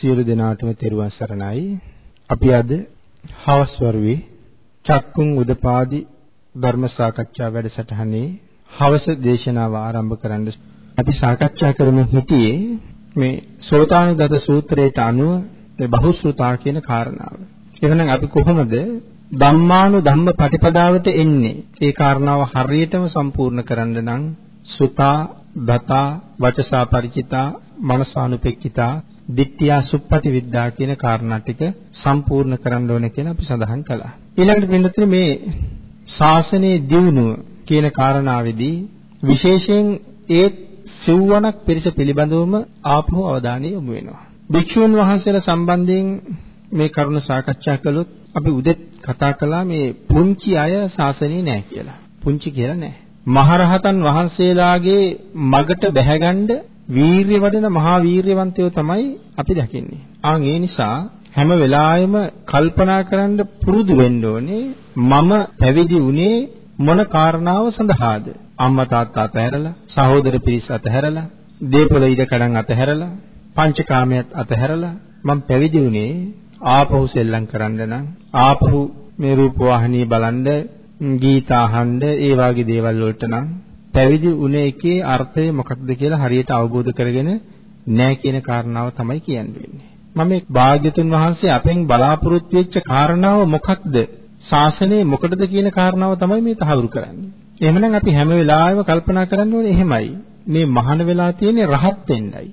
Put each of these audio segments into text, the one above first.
සියලු දෙනාටම තෙරුවන් සරණයි. අපි අද හවස් වරුවේ චක්කුන් උදපාදි ධර්ම සාකච්ඡා වැඩසටහනේ හවස දේශනාව ආරම්භ කරන්න අපි සාකච්ඡා කරමු හිටියේ මේ සෝතානුගත සූත්‍රයට අනුව මේ බහුශ්‍රුතා කියන කාරණාව. එහෙනම් අපි කොහොමද ධම්මානු ධම්ම පටිපදාවට එන්නේ? ඒ කාරණාව හරියටම සම්පූර්ණ කරන්න නම් සුතා, දතා, වචසා ಪರಿචිතා, මනසානුපෙක්කිතා, දිට්ඨියා සුප්පටි විද්‍යා කියන කාරණා ටික සම්පූර්ණ කරන්න ඕනේ කියලා අපි සඳහන් කළා. ඊළඟට පින්නතුනේ මේ ශාසනයේ දියුණුව කියන කාරණාවේදී විශේෂයෙන් ඒ සිව්වණක් පිරිස පිළිබඳවම ආපහු අවධානය යොමු වෙනවා. භික්ෂුන් වහන්සේලා සම්බන්ධයෙන් මේ කරුණ සාකච්ඡා කළොත් අපි උදෙත් කතා කළා මේ පුංචි අය ශාසනයේ නැහැ කියලා. පුංචි කියලා නැහැ. මහරහතන් වහන්සේලාගේ මගට බැහැගන්න වීරිය වඩන මහා වීරියවන්තයෝ තමයි අපි දකින්නේ. ආන් ඒ නිසා හැම වෙලාවෙම කල්පනා කරන්න පුරුදු වෙන්න ඕනේ මම පැවිදි වුණේ මොන කාරණාව සඳහාද? අම්මා තාත්තා අතහැරලා, සහෝදර පිරිස අතහැරලා, දීපල ඉඩ කඩන් අතහැරලා, පංචකාමයට අතහැරලා මම පැවිදි වුණේ ආපහු සෙල්ලම් කරන්න නම් ආපහු මේ රූප වාහිනිය බලන්න ගීත අහන්න ඒ වගේ දේවල් වලට නම් පැවිදි වුණ එකේ අර්ථය මොකක්ද කියලා හරියට අවබෝධ කරගෙන නැහැ කියන කාරණාව තමයි කියන්නේ. මම මේ භාග්‍යතුන් වහන්සේ අපෙන් බලාපොරොත්තු වෙච්ච කාරණාව මොකක්ද? ශාසනය මොකටද කියන කාරණාව තමයි මේ තහවුරු කරන්නේ. එහෙමනම් අපි හැම වෙලාවෙම කල්පනා කරන්න ඕනේ එහෙමයි. මේ මහාන වෙලා තියෙන්නේ රහත් වෙන්නයි.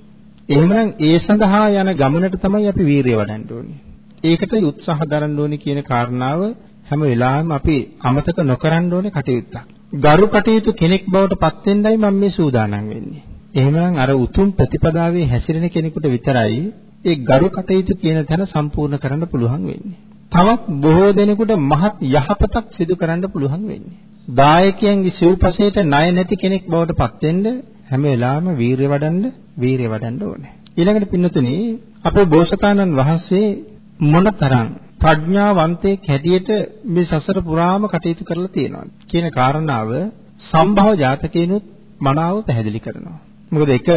එහෙමනම් ඒ සඳහා යන ගමනට තමයි අපි වීරිය වඩන්න ඕනේ. ඒකට උත්සාහ දරන්න ඕනේ කියන කාරණාව හැම වෙලාවෙම අපි අමතක නොකරන්න ඕනේ කටයුත්තක්. ගරු කටයුතු කෙනෙක් බවට පත් වෙන්නයි මම මේ සූදානම් වෙන්නේ. එහෙමනම් අර උතුම් ප්‍රතිපදාවේ හැසිරෙන කෙනෙකුට විතරයි ඒ ගරු කටයුතු කියන තැන සම්පූර්ණ කරන්න පුළුවන් වෙන්නේ. තවත් බොහෝ දෙනෙකුට මහත් යහපතක් සිදු කරන්න පුළුවන් වෙන්නේ. දායකයන්ගේ සිව්පසේට ණය නැති කෙනෙක් බවට පත් වෙන්න හැම වෙලාවෙම වීරිය වඩන්න වීරිය වඩන්න ඕනේ. ඊළඟට පින්නතුනි අපේ බෝසතාණන් වහන්සේ මොනතරම් ප්‍රඥාවන්තයෙක් හැටියට මේ සසර පුරාම කටයුතු කරලා තියෙනවා කියන කාරණාව සම්භව ජාතකේනොත් මනාව පැහැදිලි කරනවා. මොකද එක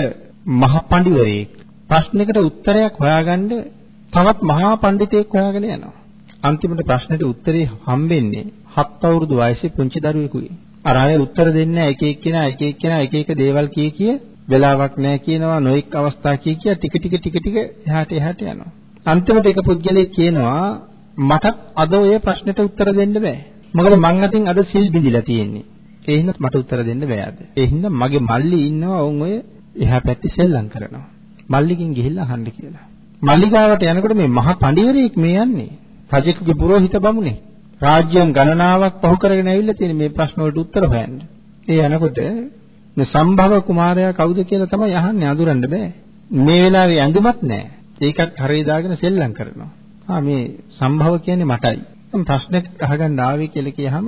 මහ පඬිවරයෙක් ප්‍රශ්නයකට උත්තරයක් හොයාගන්න තවත් මහා පඬිතෙක් හොයාගෙන යනවා. අන්තිමට ප්‍රශ්නෙට උත්තරේ හම්බෙන්නේ හත් අවුරුදු වයසේ පුංචි දරුවෙකුයි. අර අය උත්තර දෙන්නේ එක එක්කෙනා එක එක්කෙනා එක එක දේවල් කිය කිය වෙලාවක් නැහැ කියනවා නොඑක් අවස්ථා කිය කිය ටික ටික ටික ටික එහාට එහාට යනවා. අන්තිමට එක පුද්ගලයෙක් කියනවා මටත් අද ඔය ප්‍රශ්නෙට උත්තර දෙන්න බෑ. මොකද මං අතින් අද සිල් බිඳිලා තියෙන්නේ. ඒ හින්දා මට උත්තර දෙන්න බෑ අද. ඒ හින්දා මගේ මල්ලි ඉන්නවා උන් ඔය එහා පැත්තේ සෙල්ලම් කරනවා. මල්ලිකින් ගිහිල්ලා අහන්න කියලා. මල්ලිගාවට යනකොට මේ මහා පඬිවරයෙක් මේ යන්නේ. රජෙකුගේ පුරোহিত බමුණේ. රාජ්‍යම් ගණනාවක් පහු කරගෙන ඇවිල්ලා තියෙන මේ ප්‍රශ්න වලට උත්තර හොයන්න. ඒ යනකොට මේ සම්භව කුමාරයා කවුද කියලා තමයි අහන්නේ අඳුරන්න බෑ. මේ වෙලාවේ ඇඳුමක් නැහැ. ඒකත් හරිය දාගෙන සෙල්ලම් කරනවා. ආ මේ සම්භව කියන්නේ මටයි. මම ප්‍රශ්නයක් අහගන්න ආවේ කියලා කියහම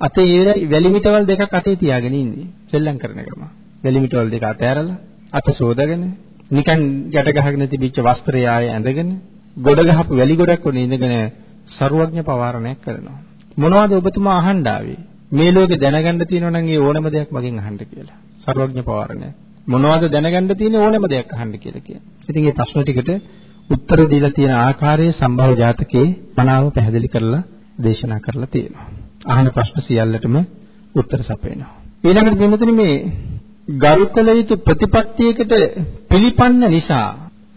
අතේ ඉවරයි වැලිමිටවල් දෙකක් අතේ තියාගෙන ඉන්නේ. සෙල්ලම් කරන ගම. වැලිමිටවල් දෙක අතෑරලා අත සෝදාගෙන නිකන් යට ගහගෙන තිබිච්ච වස්ත්‍රය ආයේ ඇඳගෙන ගොඩ ගහපු වැලි ගොඩක් උනේ ඉඳගෙන ਸਰුවඥ පවාරණයක් කරනවා. මොනවද ඔබතුමා අහන්න ආවේ? මේ ලෝකේ දැනගන්න තියෙනවා නම් ඒ ඕනම දෙයක් මගෙන් අහන්න කියලා. ਸਰුවඥ පවාරණයක්. මොනවද දැනගන්න තියෙන්නේ ඕනම දෙයක් අහන්න කියලා කියන. ඉතින් මේ ප්‍රශ්න ටිකට උත්තර දීලා තියෙන ආකාරයේ සම්භව ජාතකයේ මනාව පැහැදිලි කරලා දේශනා කරලා තියෙනවා. අහන ප්‍රශ්න සියල්ලටම උත්තර සපයනවා. ඊළඟට මෙතන මේ ගරුකල යුතු ප්‍රතිපත්තියකට පිළිපන්න නිසා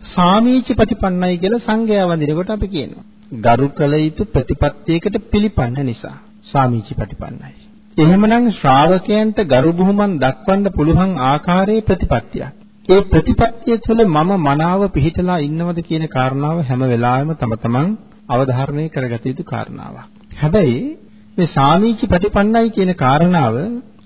සාමීච ප්‍රතිපන්නයි කියලා සංඝයා වඳිනකොට අපි කියනවා. ගරුකල යුතු ප්‍රතිපත්තියකට පිළිපන්න නිසා සාමීච ප්‍රතිපන්නයි. එහෙමනම් ශ්‍රාවකයන්ට ගරු බුහුමන් දක්වන්න පුළුවන් ආකාරයේ ප්‍රතිපත්තියක්. ඒ ප්‍රතිපත්තිය තුළ මම මනාව පිහිටලා ඉන්නවද කියන කාරණාව හැම වෙලාවෙම තම තමන් අවධාරණය කරගත යුතු කාරණාවක්. හැබැයි මේ සාමීචි ප්‍රතිපන්නයි කියන කාරණාව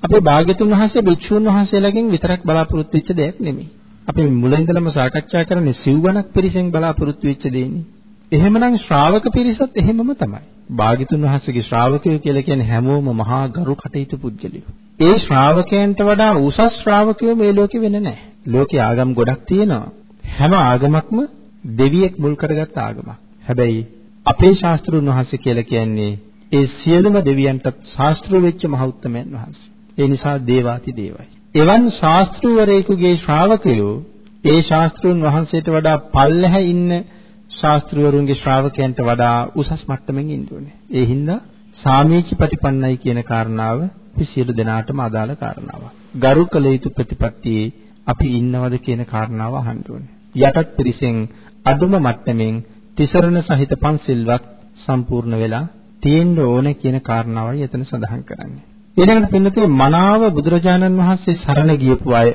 අපේ භාග්‍යතුන් වහන්සේ භික්ෂුන් වහන්සේලාගෙන් විතරක් බලාපොරොත්තු වෙච්ච දෙයක් නෙමෙයි. අපි මුලින්දලම සාකච්ඡා කරන්නේ සිව්වණක් පිරිසෙන් බලාපොරොත්තු වෙච්ච දෙන්නේ. එහෙමනම් ශ්‍රාවක පිරිසත් එහෙමම තමයි. භාග්‍යතුන් වහන්සේගේ ශ්‍රාවකයෝ කියලා කියන්නේ හැමෝම මහා ගරු කටයුතු පුද්ගලයෝ. ඒ ශ්‍රාවකයන්ට වඩා උසස් ශ්‍රාවකයෝ මේ ලෝකෙ වෙන්නේ නැහැ. ලෝකේ ආගම් ගොඩක් තියෙනවා. හැම ආගමක්ම දෙවියෙක් මුල් කරගත් ආගමක්. හැබැයි අපේ ශාස්ත්‍රුන් වහන්සේ කියලා කියන්නේ ඒ සියලුම දෙවියන්ටත් ශාස්ත්‍ර වෙච්ච මහෞත්තමයන් වහන්සේ. ඒ නිසා දේවාති දේවයි. එවන් ශාස්ත්‍රවරයෙකුගේ ශ්‍රාවකයෝ ඒ ශාස්ත්‍රුන් වහන්සේට වඩා පල්ලෙහැ ඉන්න ශාස්ත්‍රවරුන්ගේ ශ්‍රාවකයන්ට වඩා උසස් මට්ටමින් ඉන්න ඕනේ. ඒ හින්දා සාමීචි ප්‍රතිපන්නයි කියන කාරණාව අපි සියලු දෙනාටම අදාළ කාරණාවක්. ගරු කළ යුතු ප්‍රතිපත්තියේ අපි ඉන්නවද කියන කාරණාව අහන්න ඕනේ. යටත් පිරිසෙන් අදුම මට්ටමින් තිසරණ සහිත පන්සිල්වත් සම්පූර්ණ වෙලා තියෙන්න ඕනේ කියන කාරණාවයි එතන සඳහන් කරන්නේ. ඊළඟට පින්නතේ මනාව බුදුරජාණන් වහන්සේ සරණ ගියපු අය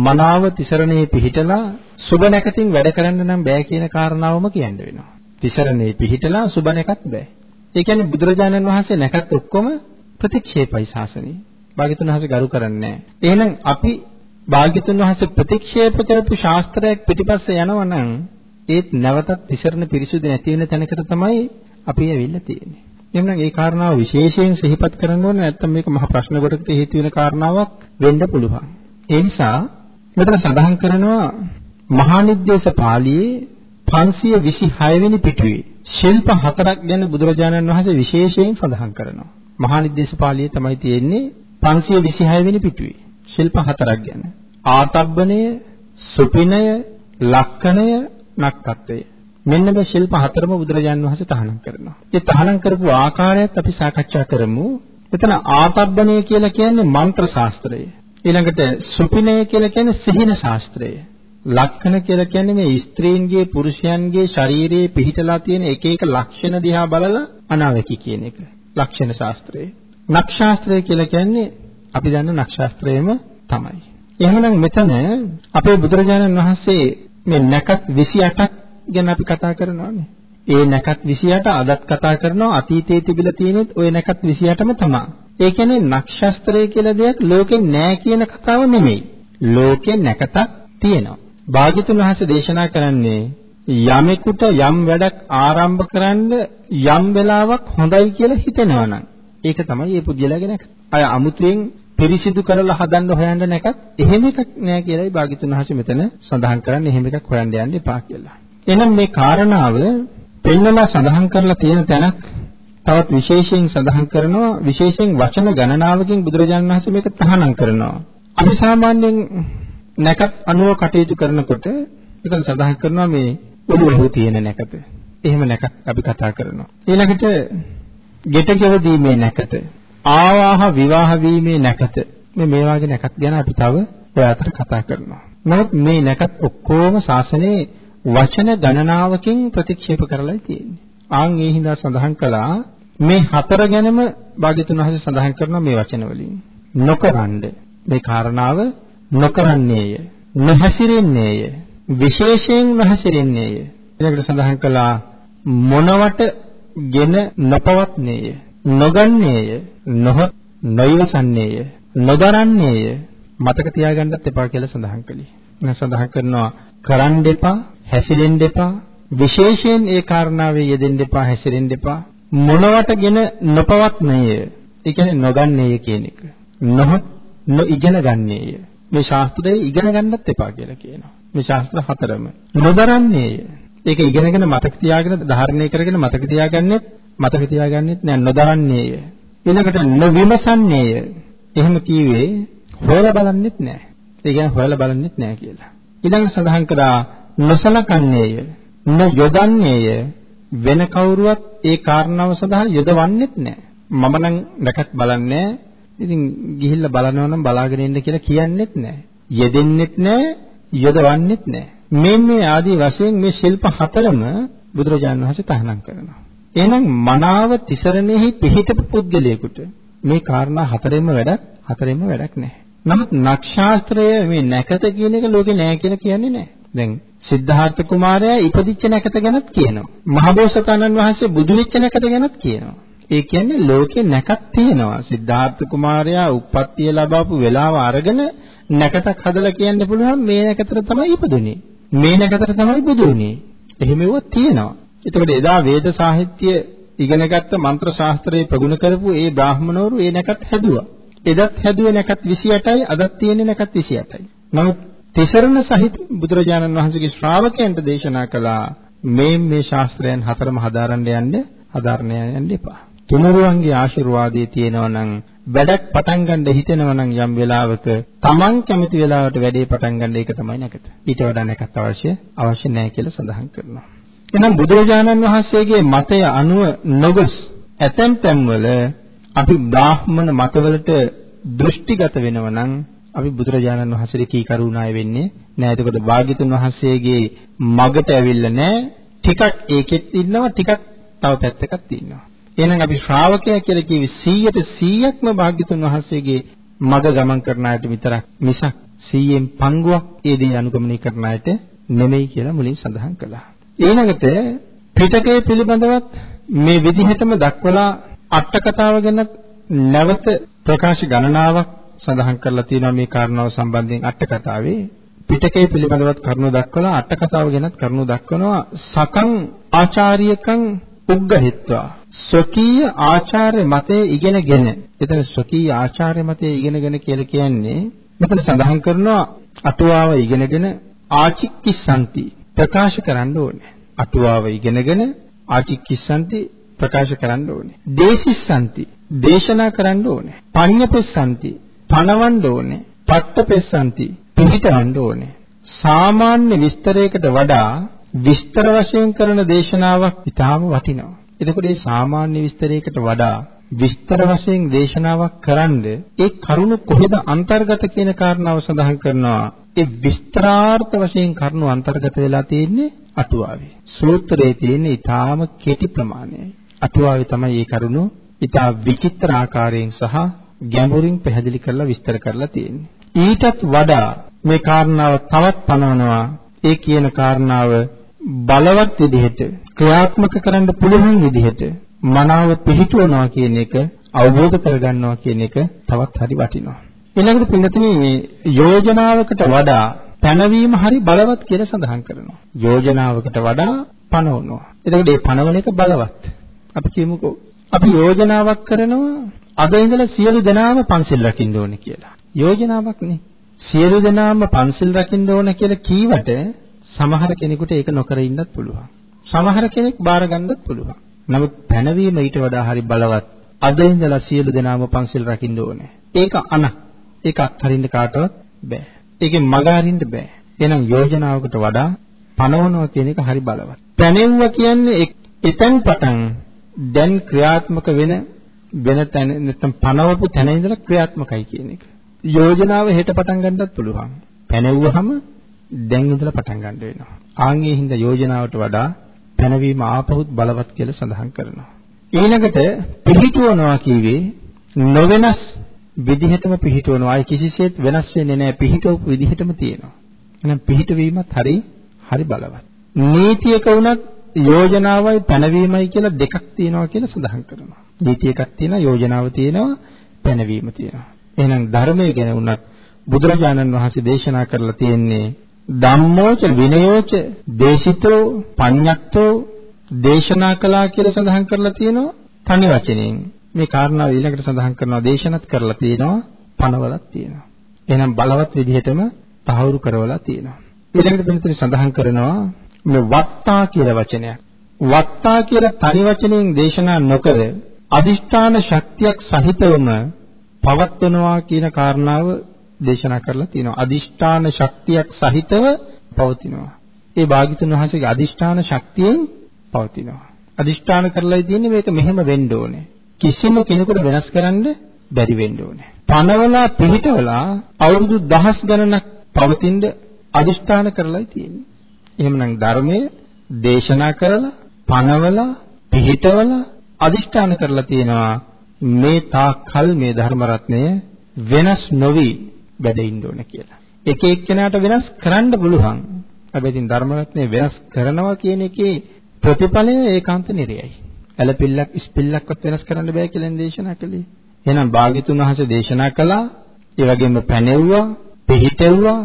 මනාව තිසරණේ පිහිටලා සුබ නැකතින් වැඩ කරන්න නම් බෑ කියන කාරණාවම කියන්න වෙනවා. තිසරණේ පිහිටලා සුබ නැකත් බෑ. ඒ කියන්නේ බුදුරජාණන් වහන්සේ නැකත් ඔක්කොම ප්‍රතික්ෂේපයි ශාසනයේ. භාග්‍යතුන් වහන්සේ ගරු කරන්නේ නැහැ. එහෙනම් අපි භාග්‍යතුන් වහන්සේ ප්‍රතික්ෂේප කරපු ශාස්ත්‍රයක් පිටිපස්සේ යනවා නම් ඒත් නැවතත් තිසරණ පිරිසුදු නැති වෙන තැනකට තමයි අපි ඇවිල්ලා තියෙන්නේ. එහෙනම් ඒ කාරණාව විශේෂයෙන් සිහිපත් කරන්න ඕනේ නැත්නම් මේක මහ ප්‍රශ්න කොටකට හේතු වෙන කාරණාවක් වෙන්න පුළුවන්. ඒ නිසා මෙතන සඳහන් කරනවා මහා නිද්දේශ පාළියේ 526 වෙනි පිටුවේ ශිල්ප හතරක් ගැන බුදුරජාණන් වහන්සේ විශේෂයෙන් සඳහන් කරනවා. මහා නිද්දේශ පාළියේ තමයි තියෙන්නේ 526 වෙනි පිටුවේ ශිල්ප හතරක් ගැන. ආතබ්බණය, සුපිනය, ලක්කණය, නක්කත්වය. මෙන්න මේ ශිල්ප හතරම බුදුරජාණන් වහන්සේ තහනම් කරනවා. ඒ තහනම් කරපු ආකාරයත් අපි සාකච්ඡා කරමු. එතන ආතබ්බණය කියලා කියන්නේ මන්ත්‍ර ශාස්ත්‍රය. ඊළඟට සුපිනය කියලා කියන්නේ සිහින ශාස්ත්‍රය. ලක්ෂණ කියලා කියන්නේ මේ ස්ත්‍රීන්ගේ පුරුෂයන්ගේ ශරීරයේ පිහිටලා තියෙන එක එක ලක්ෂණ දිහා බලලා අනාවැකි කියන එක. ලක්ෂණ ශාස්ත්‍රය. නක්ෂාස්ත්‍රය කියලා කියන්නේ අපි දන්න නක්ෂාස්ත්‍රයම තමයි. එහෙනම් මෙතන අපේ බුදුරජාණන් වහන්සේ මේ නැකත් 28ක් ගැන අපි කතා කරනවානේ. ඒ නැකත් 28 අදත් කතා කරනවා අතීතයේ තිබිලා තියෙනෙත් ওই නැකත් 28ම තමයි. ඒ කියන්නේ නක්ෂත්‍රය කියලා දෙයක් ලෝකේ නැහැ කියන කතාව නෙමෙයි. ලෝකේ නැකතක් තියෙනවා. භාග්‍යතුන් වහන්සේ දේශනා කරන්නේ යමෙකුට යම් වැඩක් ආරම්භ කරන්න යම් වෙලාවක් හොඳයි කියලා හිතෙනවා නම් ඒක තමයි මේ පුජ්‍යලගේ නැකත. අය අමුතුවෙන් පිරිසිදු කරලා හදන්න හොයන්න නැකත් එහෙම එකක් නෑ කියලායි භාග්‍යතුන් වහන්සේ මෙතන සඳහන් කරන්නේ එහෙම එකක් හොයන්න යන්න එපා කියලා. එහෙනම් මේ කාරණාව පෙන්වලා සඳහන් කරලා තියෙන තැනක් තවත් විශේෂයෙන් සඳහන් කරනවා විශේෂයෙන් වචන ගණනාවකින් බුදුරජාණන් වහන්සේ මේක තහනම් කරනවා. අපි සාමාන්‍යයෙන් නැකත් අනුව කටයුතු කරනකොට ඒක සඳහන් කරනවා මේ ඔළුවෙහි තියෙන නැකත. එහෙම නැකත් අපි කතා කරනවා. ඊළඟට ගෙට ගෙවදීමේ නැකත, ආවාහ විවාහ වීමේ නැකත. මේ මේ වගේ නැකත් ගැන අපි තව ඔය අතර කතා කරනවා. නමුත් මේ නැකත් ඔක්කොම ශාසනයේ වචන ගණනාවකින් ප්‍රතික්ෂේප කරලායි තියෙන්නේ. ආන් ඒ හින්දා සඳහන් කළා මේ හතර ගැනම භාග්‍යතුන් වහන්සේ සඳහන් කරනවා මේ වචන වලින්. නොකරන්න මේ කාරණාව නොකරන්නේය. නොහැසිරෙන්නේය. විශේෂයෙන් නොහැසිරෙන්නේය. ඊළඟට සඳහන් කළා මොනවට ගෙන නොපවත්නේය. නොගන්නේය. නොහොත් නොයවසන්නේය. නොදරන්නේය. මතක තියාගන්නත් එපා කියලා සඳහන් කළේ. මම සඳහන් කරනවා කරන්න එපා, හැසිරෙන්න එපා, විශේෂයෙන් ඒ කාරණාවේ යෙදෙන්න එපා, හැසිරෙන්න එපා. මොනවටගෙන නොපවත්නේය. ඒ කියන්නේ නොගන්නේය කියන එක. නොහොත් නොඉගෙන ගන්නේය. මේ ශාස්ත්‍රය ඉගෙන ගන්නත් එපා කියලා කියනවා. මේ ශාස්ත්‍ර හතරම. නොදරන්නේය. ඒක ඉගෙනගෙන මතක තියාගෙන ධාරණය කරගෙන මතක තියාගන්නෙත් මතක තියාගන්නෙත් නෑ නොදරන්නේය. ඊළඟට නොවිමසන්නේය. එහෙම කිව්වේ හොයලා බලන්නෙත් නෑ. ඒ කියන්නේ හොයලා බලන්නෙත් නෑ කියලා. ඊළඟට සඳහන් කරා නොසලකන්නේය. නොයොදන්නේය. වෙන කවුරුවත් ඒ කාරණාව සඳහා යොදවන්නෙත් නෑ. මම නම් නැකත් බලන්නේ ඉතින් ගිහිල්ලා බලනවා නම් බලාගෙන ඉන්න කියලා කියන්නෙත් නෑ. යෙදෙන්නෙත් නෑ, යොදවන්නෙත් නෑ. මේ මේ ආදී වශයෙන් මේ ශිල්ප හතරම බුදුරජාණන් වහන්සේ තහනම් කරනවා. එහෙනම් මනාව තිසරණෙහි පිහිටපු පුද්ගලයෙකුට මේ කාරණා හතරෙන්ම වැඩක් හතරෙන්ම වැඩක් නැහැ. නමුත් නක්ෂාස්ත්‍රය මේ නැකත කියන එක ලෝකේ නැහැ කියලා කියන්නේ නැහැ. දැන් සිද්ධාර්ථ කුමාරයා ඉපදිච්ච නැකත ගැනත් කියනවා. මහබෝසතාණන් වහන්සේ බුදු වෙච්ච නැකත ගැනත් කියනවා. ඒ කියන්නේ ලෝකේ නැකත් තියෙනවා. සිද්ධාර්ථ කුමාරයා උප්පත්තිය ලබාපු වෙලාව අරගෙන නැකතක් හදලා කියන්න පුළුවන් මේ නැකතට තමයි ඉපදුනේ. මේ නැකතට තමයි බුදු වුනේ. එහෙම ඒවා තියෙනවා. එතකොට එදා වේද සාහිත්‍ය ඉගෙනගත්ත මන්ත්‍ර ශාස්ත්‍රයේ ප්‍රගුණ කරපු ඒ බ්‍රාහ්මණවරු ඒ නැකත් හැදුවා. එදත් හැදුවේ නැකත් 28යි අදත් තියෙන්නේ නැකත් 28යි. නමුත් තිසරණ සහිත බුදුරජාණන් වහන්සේගේ ශ්‍රාවකයන්ට දේශනා කළා මේ මේ ශාස්ත්‍රයන් හතරම හදාරන්න යන්න හදාරන්න යන්න එපා. තුනුරුවන්ගේ ආශිර්වාදයේ තියෙනවා නම් වැඩක් පටන් ගන්න හිතෙනවා නම් යම් වෙලාවක Taman කැමති වෙලාවට වැඩේ පටන් ගන්න ඒක තමයි නැකත. ඊට වඩා නැකත් අවශ්‍ය අවශ්‍ය නැහැ කියලා සඳහන් කරනවා. එහෙනම් බුදුරජාණන් වහන්සේගේ මතය අනුව නොගොස් ඇතැම් තැන්වල අපි බ්‍රාහ්මණ මතවලට දෘෂ්ටිගත වෙනව නම් අපි බුදුරජාණන් වහන්සේට කී කරුණාය වෙන්නේ නෑ. එතකොට භාග්‍යතුන් වහන්සේගේ මගට ඇවිල්ලා නෑ. ටිකක් ඒකෙත් ඉන්නවා ටිකක් තව පැත්තකත් ඉන්නවා. එහෙනම් අපි ශ්‍රාවකයා කියලා කිවි 100ට 100ක්ම භාග්‍යතුන් වහන්සේගේ මග ගමන් කරන අයට විතරක් මිසක් 100න් පංගුවක් ඒ දේ අනුගමනය කරන අයට නෙමෙයි කියලා මුලින් සඳහන් කළා. ඊළඟට පිටකයේ පිළිබඳවත් මේ විදිහටම දක්වලා අට කතාව ගැන නැවත ප්‍රකාශ ගණනාවක් සඳහන් කරලා තියෙනවා. මේ කාරණාව සම්බන්ධයෙන් අට කතාවේ පිටකයේ පිළිබඳවත් කරුණු දක්වලා අට කතාව ගැනත් කරුණු දක්වනවා. සකං ආචාර්යකං උග්ගහිත්වා. ස්වකීය ආචාර්ය මතයේ ඉගෙනගෙන එතන ස්වකීය ආචාර්ය මතයේ ඉගෙනගෙන කියලා කියන්නේ මෙතන සඳහන් කරනවා අටුවාව ඉගෙනගෙන ආචික්කිසanti ප්‍රකාශ කරන්න ඕනේ. අටුවාව ඉගෙනගෙන ආචික්කිසanti ප්‍රකාශ කරන්න ඕනේ. දේශිස්සanti දේශනා කරන්න ඕනේ. පඤ්ඤපෙස්සanti පණවන්න ඕනේ. පට්ඨපෙස්සanti පිළිටවන්න ඕනේ. සාමාන්‍ය විස්තරයකට වඩා විස්තර වශයෙන් කරන දේශනාවක් ඊටාම වටිනවා. එතකොට මේ සාමාන්‍ය විස්තරයකට වඩා විස්තර වශයෙන් දේශනාවක් කරන්ද ඒ කරුණ කොහෙද අන්තර්ගත කියන කාරණාව සඳහන් කරනවා. ඒ විස්තරාර්ථ වශයෙන් කරුණු අන්තර්ගත වෙලා තියෙන්නේ අටුවාවේ. සූත්‍රයේ තියෙන ඊටාම කෙටි ප්‍රමාණයයි. අටුවාවේ තමයි මේ කරුණු ඊටා විචිත්‍ර ආකාරයෙන් සහ ගැඹුරින් පැහැදිලි කරලා විස්තර කරලා තියෙන්නේ. ඊටත් වඩා මේ කාරණාව තවත් පනවනවා. ඒ කියන කාරණාව බලවත් විදිහට ක්‍රියාත්මක කරන්න පුළුවන් විදිහට මනාව පිළිටවනවා කියන එක අවබෝධ කරගන්නවා කියන එක තවත් හරි වටිනවා. ඊළඟට පින්නතුනි මේ යෝජනාවකට වඩා පැනවීම හරි බලවත් කියලා සඳහන් කරනවා. යෝජනාවකට වඩා පනවනවා. එතකොට මේ පනවන එක බලවත්. අපි කියමුකෝ අපි යෝජනාවක් කරනවා අද ඉඳලා සියලු දෙනාම පන්සිල් රකින්න ඕනේ කියලා. යෝජනාවක් නේ. සියලු දෙනාම පන්සිල් රකින්න ඕන කියලා කීවට සමහර කෙනෙකුට ඒක නොකර ඉන්නත් පුළුවන්. සමහර කෙනෙක් බාර ගන්නත් පුළුවන්. නමුත් පැනවීම ඊට වඩා හරි බලවත්. අද ඉඳලා සියලු දෙනාම පන්සිල් රකින්න ඕනේ. ඒක අන. ඒක අත්හරින්න කාටවත් බෑ. ඒකෙන් මග අරින්න බෑ. එහෙනම් යෝජනාවකට වඩා පනවනවා කියන එක හරි බලවත්. පැනෙවුවා කියන්නේ එතෙන් පටන් දැන් ක්‍රියාත්මක වෙන වෙන තැන නැත්නම් පනවපු තැන ඉඳලා ක්‍රියාත්මකයි කියන එක. යෝජනාව හෙට පටන් ගන්නත් පුළුවන්. පැනෙවුවහම දැන් ඉඳලා පටන් ගන්න වෙනවා. ආන්ගේ හින්දා යෝජනාවට වඩා පැනවීම ආපහුත් බලවත් කියලා සඳහන් කරනවා. ඊළඟට පිහිටුවනවා කියවේ නොවෙනස් විදිහටම පිහිටවනවා. අය කිසිසේත් වෙනස් වෙන්නේ නැහැ. පිහිටවපු විදිහටම තියෙනවා. එහෙනම් පිහිටවීමත් හරි හරි බලවත්. නීතියක වුණත් යෝජනාවයි පැනවීමයි කියලා දෙකක් තියෙනවා කියලා සඳහන් කරනවා. නීති එකක් තියෙනවා යෝජනාව තියෙනවා පැනවීම තියෙනවා. එහෙනම් ධර්මය ගැන වුණත් බුදුරජාණන් වහන්සේ දේශනා කරලා තියෙන්නේ ධම්මෝච විනයෝච දේශිතෝ පඤ්ඤක්තෝ දේශනා කළා කියලා සඳහන් කරලා තියෙනවා තනි වචනෙන්. මේ කාරණාව ඊළඟට සඳහන් කරනවා දේශනත් කරලා තියෙනවා පනවලත් තියෙනවා. එහෙනම් බලවත් විදිහටම තහවුරු කරවලා තියෙනවා. ඊළඟට පිළිතුරු සඳහන් කරනවා මේ වත්තා කියලා වචනයක්. වත්තා කියලා තනි වචනයෙන් දේශනා නොකර අදිෂ්ඨාන ශක්තියක් සහිතවම පවත්වනවා කියන කාරණාව දේශනා කරලා තියෙනවා. අදිෂ්ඨාන ශක්තියක් සහිතව පවතිනවා. ඒ භාග්‍යතුන් වහන්සේගේ අදිෂ්ඨාන ශක්තියෙන් පවතිනවා. අදිෂ්ඨාන කරලායි තියෙන්නේ මේක මෙහෙම වෙන්න ඕනේ. කිසිම කෙනෙකුට වෙනස් කරන්න බැරි වෙන්න ඕනේ. පනවලා පිළිටවලා අවුරුදු දහස් ගණනක් පවතින අදිෂ්ඨාන කරලායි තියෙන්නේ. එහෙමනම් ධර්මයේ දේශනා කරලා පනවලා පිළිටවලා අදිෂ්ඨාන කරලා තියෙනවා මේ තාක්කල් මේ ධර්ම රත්නය වෙනස් නොවි වැඩෙන්න ඕන කියලා. එක එක්කෙනාට වෙනස් කරන්න පුළුවන්. හැබැයි ඉතින් ධර්මරත්නේ වෙනස් කරනවා කියන එකේ ප්‍රතිඵලය ඒකාන්ත නිරයයි. ඇලපිල්ලක් ඉස්පිල්ලක්වත් වෙනස් කරන්න බෑ කියලා දේශනා කළේ. එහෙනම් භාග්‍යතුන් වහන්සේ දේශනා කළා, ඒ වගේම පැනෙව්වා, පිළිතෙව්වා,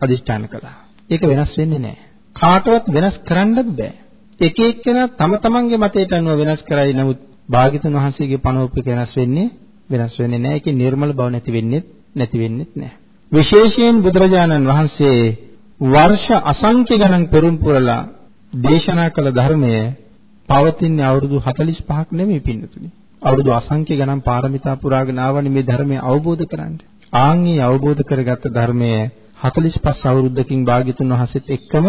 අදිෂ්ඨාන කළා. ඒක වෙනස් වෙන්නේ නැහැ. කාටවත් වෙනස් කරන්නත් බෑ. එක එක්කෙනා තම තමන්ගේ මතයට අනුව වෙනස් කරයි. නමුත් භාග්‍යතුන් වහන්සේගේ පණෝපික වෙනස් වෙන්නේ වෙනස් වෙන්නේ නැහැ. ඒකේ නිර්මල බව නැති වෙන්නේ නැති වෙන්නේ නැහැ. විශේෂයෙන් බුදුරජාණන් වහන්සේ වර්ෂ අසංඛ්‍ය ගණන් පෙරම් පුරලා දේශනා කළ ධර්මය පවතින අවුරුදු 45ක් නෙමෙයි පින්නතුනි. අවුරුදු අසංඛ්‍ය ගණන් පාරමිතා පුරාගෙන ආවනේ මේ ධර්මය අවබෝධ කරගන්න. ආන්ගේ අවබෝධ කරගත්ත ධර්මය 45 අවුරුද්දකින් භාග්‍යතුන් වහන්සේත් එක්කම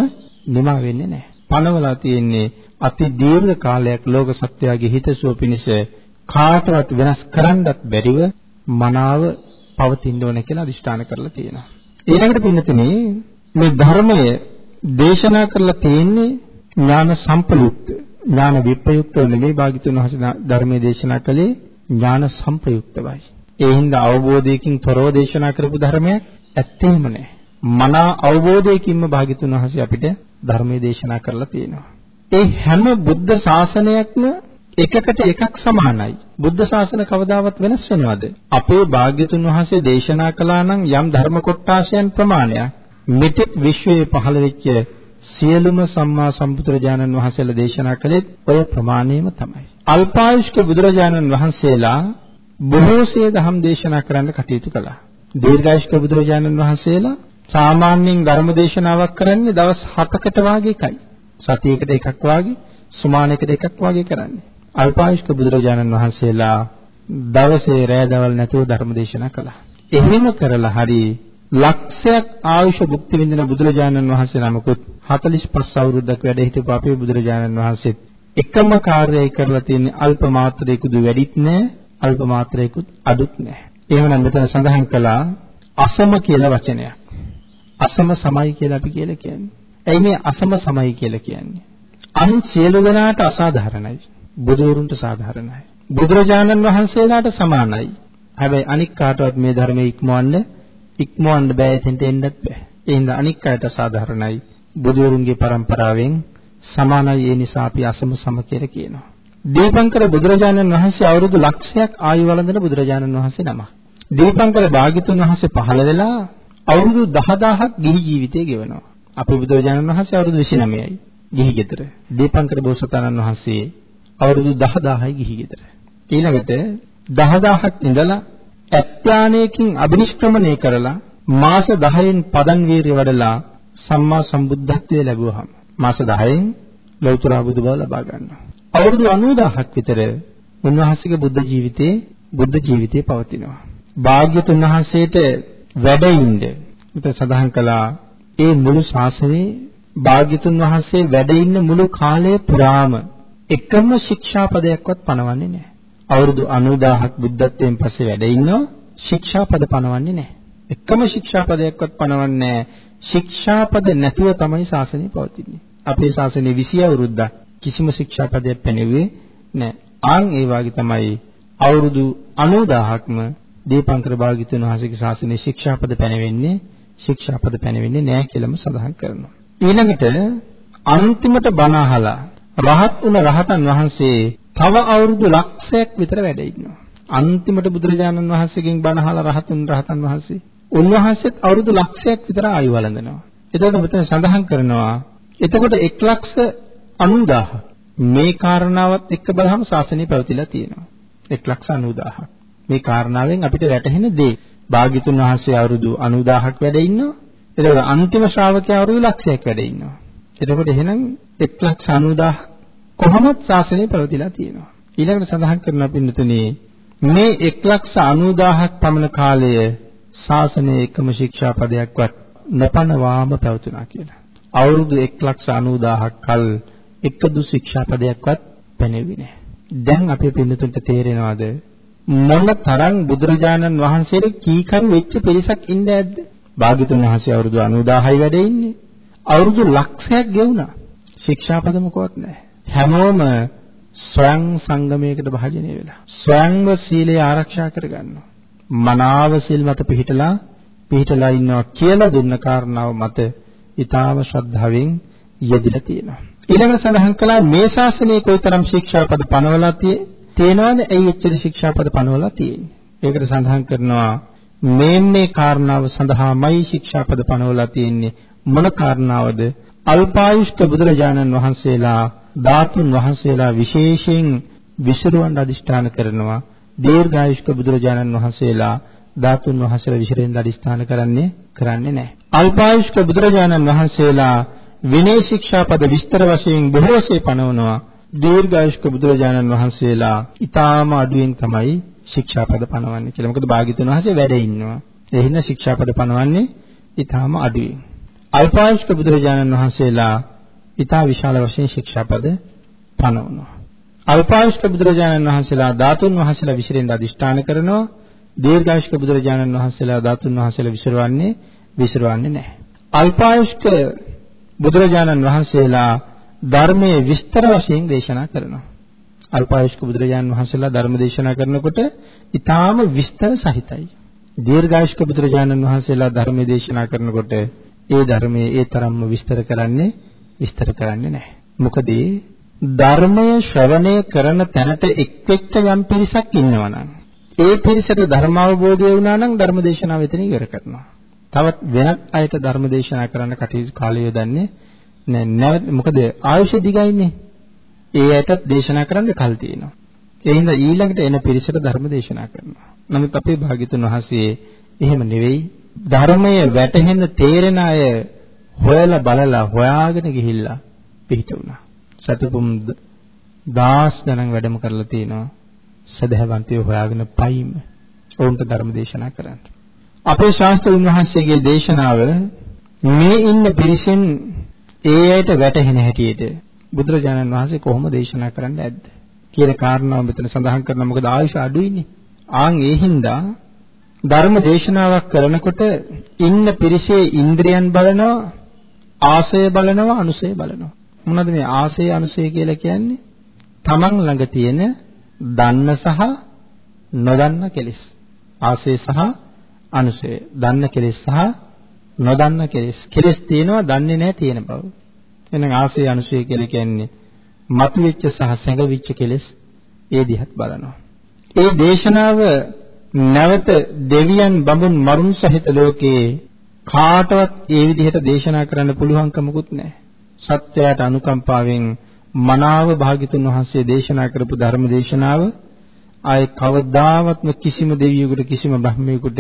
නිමා වෙන්නේ නැහැ. පනවලා තියෙන්නේ අති දීර්ඝ කාලයක් ලෝක සත්‍යයේ හිතසුව පිණිස කාටවත් වෙනස් කරන්නත් බැරිව මනාව පවතින්න ඕන කියලා අදිෂ්ඨාන කරලා තියෙනවා. ඊළඟට පින්නතුනේ මේ ධර්මය දේශනා කරලා තියෙන්නේ ඥාන සම්ප්‍රයුක්ත ඥාන විප්‍රයුක්තව නෙමෙයි භාග්‍යතුන් වහන්සේ ධර්මයේ දේශනා කළේ ඥාන සම්ප්‍රයුක්තවයි. ඒ හින්දා අවබෝධයකින් තොරව දේශනා කරපු ධර්මයක් ඇත්තේම නැහැ. මනා අවබෝධයකින්ම භාග්‍යතුන් වහන්සේ අපිට ධර්මයේ දේශනා කරලා තියෙනවා. ඒ හැම බුද්ධ ශාසනයක්ම එකකට එකක් සමානයි. බුද්ධ ශාසන කවදාවත් වෙනස් වෙනවද? අපේ භාග්‍යතුන් වහන්සේ දේශනා කළා නම් යම් ධර්ම කොටාශයන් ප්‍රමාණයක් මෙතෙක් විශ්වයේ පහළ වෙච්ච සියලුම සම්මා සම්බුදුරජාණන් වහන්සේලා දේශනා කළේ ඔය ප්‍රමාණයම තමයි. අල්පායුෂ්ක බුදුරජාණන් වහන්සේලා බොහෝසේ ධම් දේශනා කරන්න කටයුතු කළා. දීර්ඝායුෂ්ක බුදුරජාණන් වහන්සේලා සාමාන්‍යයෙන් ධර්ම දේශනාවක් කරන්නේ දවස් 7කට වාගේ එකයි. සතියකට එකක් වාගේ, සුමානයකට එකක් වාගේ කරන්නේ. අල්පායුෂ්ක බුදුරජාණන් වහන්සේලා දවසේ රෑ දවල් නැතුව ධර්ම දේශනා කළා. එහෙම කරලා හරි ලක්ෂයක් ආයුෂ භුක්ති විඳින බුදුරජාණන් වහන්සේ නමකුත් 45 අවුරුද්දක් වැඩ හිටපු අපේ බුදුරජාණන් වහන්සේත් එකම කාර්යය කරලා තියෙන්නේ අල්ප මාත්‍රයකුදු වැඩිත් නැහැ අල්ප මාත්‍රයකුත් අඩුත් නැහැ. එහෙමනම් මෙතන සඳහන් කළා අසම කියලා වචනයක්. අසම සමයි කියලා අපි කියලා කියන්නේ. ඇයි මේ අසම සමයි කියලා කියන්නේ? අන් සියලු දෙනාට අසාධාරණයි. බුදුවරුන්ට සාධාරණයි. බුදුරජාණන් වහන්සේලාට සමානයි. හැබැයි අනික් කාටවත් මේ ධර්මයේ ඉක්මවන්න ඉක්මවන්න බෑ එතෙන්ට එන්නත් බෑ. ඒ හින්දා අනික් අයට සාධාරණයි. බුදුවරුන්ගේ પરම්පරාවෙන් සමානයි ඒ නිසා අපි අසම සම කියලා කියනවා. දීපංකර බුදුරජාණන් වහන්සේ අවුරුදු ලක්ෂයක් ආයු වළඳන බුදුරජාණන් වහන්සේ නම. දීපංකර භාග්‍යතුන් වහන්සේ පහළ වෙලා අවුරුදු 10000ක් ගිහි ජීවිතය ගෙවනවා. අපේ බුදුරජාණන් වහන්සේ අවුරුදු 29යි ගිහි ගෙදර. දීපංකර බෝසතාණන් වහන්සේ අවුරුදු 10000යි ගිහි ගෙදර. ඊළඟට 10000ක් ඉඳලා ඇත්‍යානයකින් අබිනිෂ්ක්‍රමණය කරලා මාස 10න් පදන් වීරිය වඩලා සම්මා සම්බුද්ධත්වයේ ලැබුවහම මාස 10න් ලෞතර බුදු බව ලබා ගන්නවා. අවුරුදු 90000ක් විතර උන්වහන්සේගේ බුද්ධ ජීවිතේ බුද්ධ ජීවිතේ පවතිනවා. භාග්‍යතුන් වහන්සේට වැඩිින්ද මෙතන සඳහන් කළා ඒ මුළු ශාසනයේ භාග්‍යතුන් වහන්සේ වැඩ ඉන්න මුළු කාලය පුරාම එකම ශික්ෂාපදයක්වත් පනවන්නේ නැහැ. අවුරුදු 90000ක් බුද්ධත්වයෙන් පස්සේ වැඩ ඉන්නවා ශික්ෂාපද පනවන්නේ නැහැ. එකම ශික්ෂාපදයක්වත් පනවන්නේ නැහැ. ශික්ෂාපද නැතුව තමයි ශාසනය පවතින්නේ. අපේ ශාසනයේ 20 අවුරුද්දක් කිසිම ශික්ෂාපදයක් පැනෙන්නේ නැහැ. ආන් ඒ වාගේ තමයි අවුරුදු 90000ක්ම දීපංකර භාග්‍යතුන් වහන්සේගේ ශාසනයේ ශික්ෂාපද පැනෙන්නේ ශික්ෂාපද පැනෙන්නේ නැහැ කියලාම සඳහන් කරනවා. ඊළඟට අන්තිමට බණ අහලා රහත් වුණ රහතන් වහන්සේ තව අවුරුදු ලක්ෂයක් විතර වැඩ ඉන්නවා. අන්තිමට බුදුරජාණන් වහන්සේගෙන් බණ අහලා රහතුන් රහතන් වහන්සේ උන්වහන්සේත් අවුරුදු ලක්ෂයක් විතර ආයු වළඳනවා. එතකොට මෙතන සඳහන් කරනවා එතකොට 1 ලක්ෂ 90000 මේ කාරණාවත් එක්ක බලහම ශාසනය පැවතිලා තියෙනවා. 1 ලක්ෂ 90000. මේ කාරණාවෙන් අපිට වැටහෙන දේ භාග්‍යතුන් වහන්සේ අවුරුදු 90000ක් වැඩ ඉන්නවා. එතකොට අන්තිම ශ්‍රාවකයා අවුරුදු ලක්ෂයක් වැඩ ඉන්නවා. එතකොට එහෙනම් 190000 කොහොමද ශාසනය පැවතිලා තියෙනවා. ඊළඟට සඳහන් කරනවා පින්නතුනේ මේ 190000ක් පමණ කාලය ශාසනයේ එකම ශික්ෂාපදයක්වත් නොපනවාම පැවතුණා කියලා. අවුරුදු 190000ක් කල් එකදු ශික්ෂාපදයක්වත් පැනෙවි නෑ. දැන් අපේ පින්නතුන්ට තේරෙනවද මොන තරම් බුදුරජාණන් වහන්සේට කීකරු වෙච්ච පිරිසක් ඉන්නේ නැද්ද? භාග්‍යතුන් වහන්සේ අවුරුදු 90000යි වැඩ ඉන්නේ. අවුරුදු ලක්ෂයක් ගෙවුණා. ශික්ෂාපද මොකවත් නැහැ. හැමෝම ස්වයං සංගමයකට භාජනය වෙලා. ස්වයංව සීලය ආරක්ෂා කරගන්නවා. මනාව සිල් මත පිහිටලා පිහිටලා ඉන්නවා කියලා දුන්න කාරණාව මත ඊටාම ශ්‍රද්ධාවෙන් යෙදিলা තියෙනවා. ඊළඟට සඳහන් කළා මේ ශාසනයේ කොයිතරම් ශික්ෂාපද පනවලා තියෙනවද? ඇයි එච්චර ශික්ෂාපද පනවලා තියෙන්නේ? ඒකට සඳහන් කරනවා මේ මේ කාරණාව සඳහාමයි ශික්ෂාපද පනවලා තියෙන්නේ. මොන කාරණාවද? අල්පායුෂ්ක බුදුරජාණන් වහන්සේලා ධාතුන් වහන්සේලා විශේෂයෙන් විසිරුවන් අදිෂ්ඨාන කරනවා. දීර්ඝායුෂ්ක බුදුරජාණන් වහන්සේලා ධාතුන් වහන්සේලා විසිරෙන් අදිෂ්ඨාන කරන්නේ කරන්නේ නැහැ. අල්පායුෂ්ක බුදුරජාණන් වහන්සේලා විනය ශික්ෂාපද විස්තර වශයෙන් බොහෝසේ පනවනවා. දීර්ඝායුෂ්ක බුදුරජාණන් වහන්සේලා ඊටාම අඩුවෙන් තමයි ශික්ෂාපද පනවන්නේ කියලා. මොකද භාග්‍යතුන් වහන්සේ වැඩ ඉන්නවා. ඒ හින්දා ශික්ෂාපද පනවන්නේ ඊටාම අඩුවෙන්. අල්පායුෂ්ක බුදුරජාණන් වහන්සේලා ඊටා විශාල වශයෙන් ශික්ෂාපද පනවනවා. අල්පායුෂ්ක බුදුරජාණන් වහන්සේලා ධාතුන් වහන්සේලා විසිරෙන් අදිෂ්ඨාන කරනවා. දීර්ඝායුෂ්ක බුදුරජාණන් වහන්සේලා ධාතුන් වහන්සේලා විසිරවන්නේ විසිරවන්නේ නැහැ. අල්පායුෂ්ක බුදුරජාණන් වහන්සේලා ධර්මයේ විස්තර වශයෙන් දේශනා කරනවා. අල්පායුෂ්ක බුදුරජාණන් වහන්සේලා ධර්ම දේශනා කරනකොට ඊටාම විස්තර සහිතයි. දීර්ඝායුෂ්ක බුදුරජාණන් වහන්සේලා ධර්ම දේශනා කරනකොට ඒ ධර්මයේ ඒ තරම්ම විස්තර කරන්නේ විස්තර කරන්නේ නැහැ. මොකද ධර්මය ශ්‍රවණය කරන තැනට එක්වෙච්ච යම් පිරිසක් ඉන්නවනම් ඒ පිරිසට ධර්ම අවබෝධය වුණා නම් ධර්ම දේශනාව එතන ඉවර කරනවා. තවත් වෙනත් අයට ධර්ම දේශනා කරන්න කටයුතු කාලය යොදන්නේ නැහැ. මොකද ආයුෂ දිගයිනේ. ඒ අයටත් දේශනා කරන්න කල් තියෙනවා. ඒ හින්දා ඊළඟට එන පිරිසට ධර්ම දේශනා කරනවා. නමුත් අපේ භාග්‍යතුන් වහන්සේ එහෙම නෙවෙයි. ධර්මයේ වැටහෙන තේරෙන අය හොයලා බලලා හොයාගෙන ගිහිල්ලා පිහිටුණා. සතුපුම් දාස් ගණන් වැඩම කරලා තිනවා. සදහවන්තයෝ හොයාගෙන පයින් ඔවුන්ට ධර්ම දේශනා කරන්න. අපේ ශාස්ත්‍රඥ වහන්සේගේ දේශනාව මේ ඉන්න පිරිසෙන් ඒ අයට වැටහෙන හැටියට බුදුරජාණන් වහන්සේ කොහොම දේශනා කරන්න ඇද්ද කියන කාරණාව මෙතන සඳහන් කරනවා මොකද ආයුෂ අඩුයිනේ. ආන් ඒ හින්දා ධර්ම දේශනාවක් කරනකොට ඉන්න පිරිසේ ඉන්ද්‍රියන් බලනවා ආසය බලනවා අනුසය බලනවා. මොනවද මේ ආසය අනුසය කියලා කියන්නේ? තමන් ළඟ තියෙන දන්න සහ නොදන්න කෙලෙස්. ආසය සහ අනුසය. දන්න කෙලෙස් සහ නොදන්න කෙලෙස්. කෙලෙස් තියෙනවා දන්නේ නැහැ තියෙන බව. එහෙනම් ආසය අනුසය කියලා කියන්නේ මතුවෙච්ච සහ සැඟවිච්ච කෙලෙස් ඒ දිහත් බලනවා. ඒ දේශනාව නැවත දෙවියන් බඹුන් මරුන් සහිත ලෝකයේ කාටවත් ඒ විදිහට දේශනා කරන්න පුළුවන්කමකුත් නැහැ. සත්‍යයට අනුකම්පාවෙන් මනාව භාග්‍යතුන් වහන්සේ දේශනා කරපු ධර්ම දේශනාව ආයේ කවදාවත්ම කිසිම දෙවියෙකුට කිසිම බ්‍රහ්මයෙකුට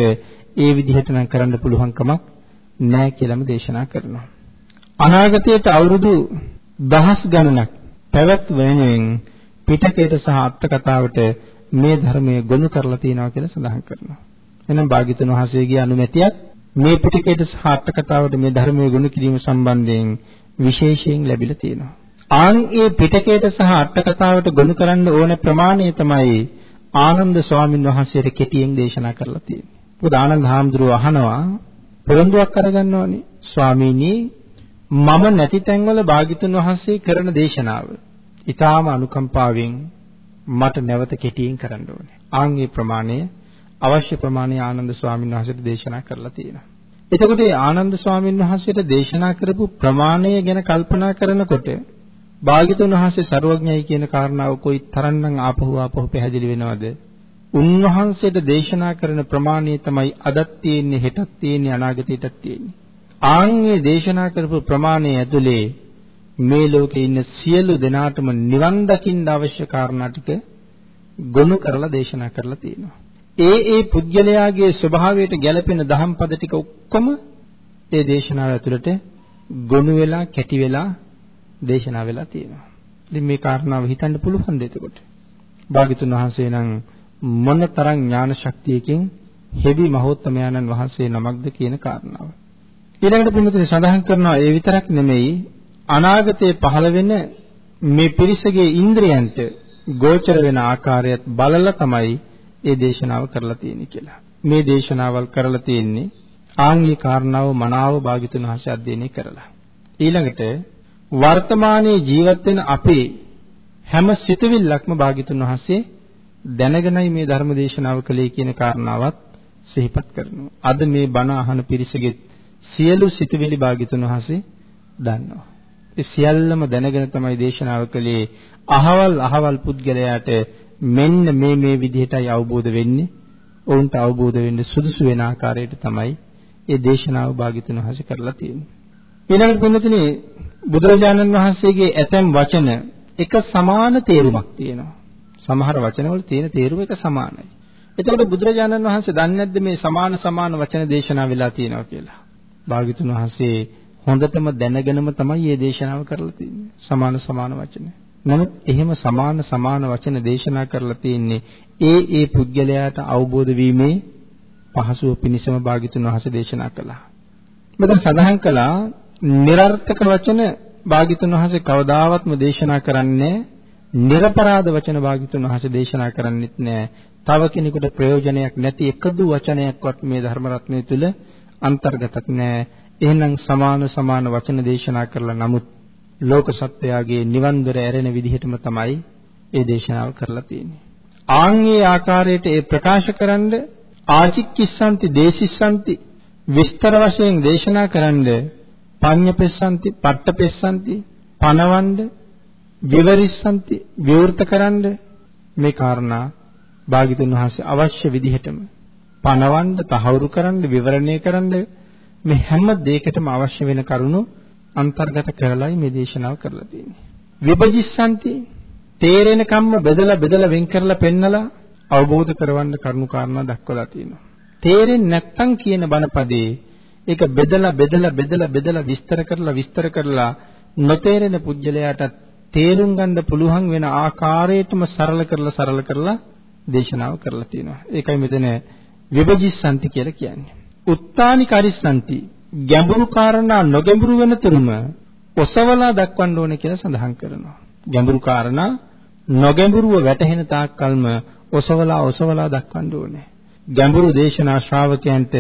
ඒ විදිහට නම් කරන්න පුළුවන් කමක් නැහැ කියලාම දේශනා කරනවා. අනාගතයට අවුරුදු දහස් ගණනක් පැවැත් වෙනුවෙන් පිටකයට සහ අට කතාවට මේ ධර්මයේ ගොනු කරලා තියෙනවා කියලා සඳහන් කරනවා. එහෙනම් භාග්‍යතුන් වහන්සේගේ අනුමැතියක් මේ පිටකයට සහ අට කතාවට මේ ධර්මයේ ගොනු කිරීම සම්බන්ධයෙන් විශේෂයෙන් ලැබිලා තියෙනවා. ආන් ඒ පිටකයට සහ අට කතාවට ගොනු කරන්න ඕන ප්‍රමාණය තමයි ආනන්ද ස්වාමින් වහන්සේට කෙටියෙන් දේශනා කරලා තියෙන්නේ. මොකද ආනන්ද හාමුදුරුවෝ අහනවා පොරොන්දුවක් අරගන්නවනේ ස්වාමීනි මම නැති තැන්වල භාග්‍යතුන් වහන්සේ කරන දේශනාව ඊටාම අනුකම්පාවෙන් මට නැවත කෙටියෙන් කරන්න ඕනේ. ආන් ඒ ප්‍රමාණය අවශ්‍ය ප්‍රමාණය ආනන්ද ස්වාමීන් වහන්සේට දේශනා කරලා තියෙනවා. එතකොට ආනන්ද ස්වාමීන් වහන්සේට දේශනා කරපු ප්‍රමාණය ගැන කල්පනා කරනකොට භාග්‍යතුන් වහන්සේ ਸਰවඥයි කියන කාරණාව කොයි තරම්නම් ආපහු ආපහු පැහැදිලි වෙනවද? උන්වහන්සේට දේශනා කරන ප්‍රමාණය තමයි අදත් තියෙන්නේ හෙටත් තියෙන්නේ අනාගතයටත් තියෙන්නේ. ආන්ගේ දේශනා කරපු ප්‍රමාණය ඇතුලේ මේ ලෝකේ ඉන්න සියලු දෙනාටම නිවන් දකින්න අවශ්‍ය කාරණා ටික ගොනු කරලා දේශනා කරලා තියෙනවා. ඒ ඒ පුද්ගලයාගේ ස්වභාවයට ගැළපෙන දහම් පද ටික ඔක්කොම ඒ දේශනාව ඇතුළට ගොනු වෙලා කැටි වෙලා දේශනා වෙලා තියෙනවා. ඉතින් මේ කාරණාව හිතන්න පුළුවන්ද එතකොට? භාග්‍යතුන් වහන්සේ නම් මොන තරම් ඥාන ශක්තියකින් හෙවි මහෝත්තමයන්න් වහන්සේ නමක්ද කියන කාරණාව. ඊළඟට පින්තුනේ සඳහන් කරනවා ඒ විතරක් නෙමෙයි අනාගතයේ පහළ වෙන මේ පිරිසගේ ඉන්ද්‍රයන්ට ගෝචර වෙන ආකාරයත් බලලා තමයි ඒ දේශනාව කරලා තියෙන්නේ කියලා. මේ දේශනාවල් කරලා තියෙන්නේ ආන්ගේ කාරණාව මනාව භාග්‍යතුන් වහන්සේ අධ්‍යයනය කරලා. ඊළඟට වර්තමානයේ ජීවත් වෙන අපේ හැම සිතවිල්ලක්ම භාග්‍යතුන් වහන්සේ දැනගෙනයි මේ ධර්ම දේශනාව කළේ කියන කාරණාවත් සිහිපත් කරනවා. අද මේ බණ අහන පිරිසගේ සියලු සිතවිලි භාග්‍යතුන් වහන්සේ දන්නවා. ඒ සියල්ලම දැනගෙන තමයි දේශනාව කළේ. අහවල් අහවල් පුද්ගලයාට මෙන්න මේ මේ විදිහටයි අවබෝධ වෙන්නේ. ඔවුන්ට අවබෝධ වෙන්න සුදුසු වෙන ආකාරයට තමයි ඒ දේශනාව භාග්‍යතුන් වහන්සේ කරලා තියෙන්නේ. ඊළඟට පින්නතුනේ බුදුරජාණන් වහන්සේගේ ඇතැම් වචන එක සමාන තේරුමක් තියෙනවා. සමහර වචනවල තියෙන තේරුම එක සමානයි. එතකොට බුදුරජාණන් වහන්සේ දන්නේ නැද්ද මේ සමාන සමාන වචන දේශනා වෙලා තියෙනවා කියලා? භාග්‍යතුන් වහන්සේ හොඳටම දැනගෙනම තමයි මේ දේශනාව කරලා තියෙන්නේ. සමාන සමාන වචන. නමුත් එහෙම සමාන සමාන වචන දේශනා කරලා තියෙන්නේ ඒ ඒ පුද්ගලයාට අවබෝධ වීමේ පහසුව පිණිසම භාග්‍යතුන් වහන්සේ දේශනා කළා. මෙතන සඳහන් කළා નિરර්ථක වචන භාග්‍යතුන් වහන්සේ කවදාවත්ම දේශනා කරන්නේ නිර්පරාධ වචන භාග්‍යතුන් වහන්සේ දේශනා කරන්නේත් නැහැ. තව කෙනෙකුට ප්‍රයෝජනයක් නැති එකදු වචනයක්වත් මේ ධර්ම රත්නය තුල අන්තර්ගතක් නැහැ. එහෙනම් සමාන සමාන වචන දේශනා කරලා නමුත් ලෝක සත්‍යයගේ නිවන් දොර ඇරෙන විදිහටම තමයි ඒ දේශනාව කරලා තියෙන්නේ. ආන්ගේ ආකාරයට ඒ ප්‍රකාශ කරන්ද ආචික්කිස්සanti දේශිස්සanti විස්තර වශයෙන් දේශනා කරන්ද පඤ්ඤපෙස්සanti පට්ඨපෙස්සanti පනවන්ද විවරිස්සanti විවෘත කරන්ද මේ කාරණා භාග්‍යතුන් වහන්සේ අවශ්‍ය විදිහටම පනවන්න තහවුරු කරන්න විවරණය කරන්න මේ හැම දෙයකටම අවශ්‍ය වෙන කරුණු අන්තර්ගත කරලායි මේ දේශනාව කරලා තියෙන්නේ. විභජිස්සanti තේරෙන කම්ම බෙදලා බෙදලා වෙන් කරලා පෙන්නලා අවබෝධ කරවන්න කරුණු කාරණා දක්වලා තියෙනවා. තේරෙන්නේ නැත්තම් කියන බණපදේ ඒක බෙදලා බෙදලා බෙදලා බෙදලා විස්තර කරලා විස්තර කරලා නොතේරෙන පුජ්‍යලයට තේරුම් ගන්න පුළුවන් වෙන ආකාරයටම සරල කරලා සරල කරලා දේශනාව කරලා තියෙනවා. ඒකයි මෙතන විභජිස්සanti කියලා කියන්නේ. උත්තානි කරිස්සanti ගැඹුරු කාරණා නොගැඹුරු වෙනතුරුම ඔසවලා දක්වන්න ඕනේ කියලා සඳහන් කරනවා. ගැඹුරු කාරණා නොගැඹුරුව වැටහෙන තාක්කල්ම ඔසවලා ඔසවලා දක්වන්න ඕනේ. ගැඹුරු දේශනා ශ්‍රාවකයන්ට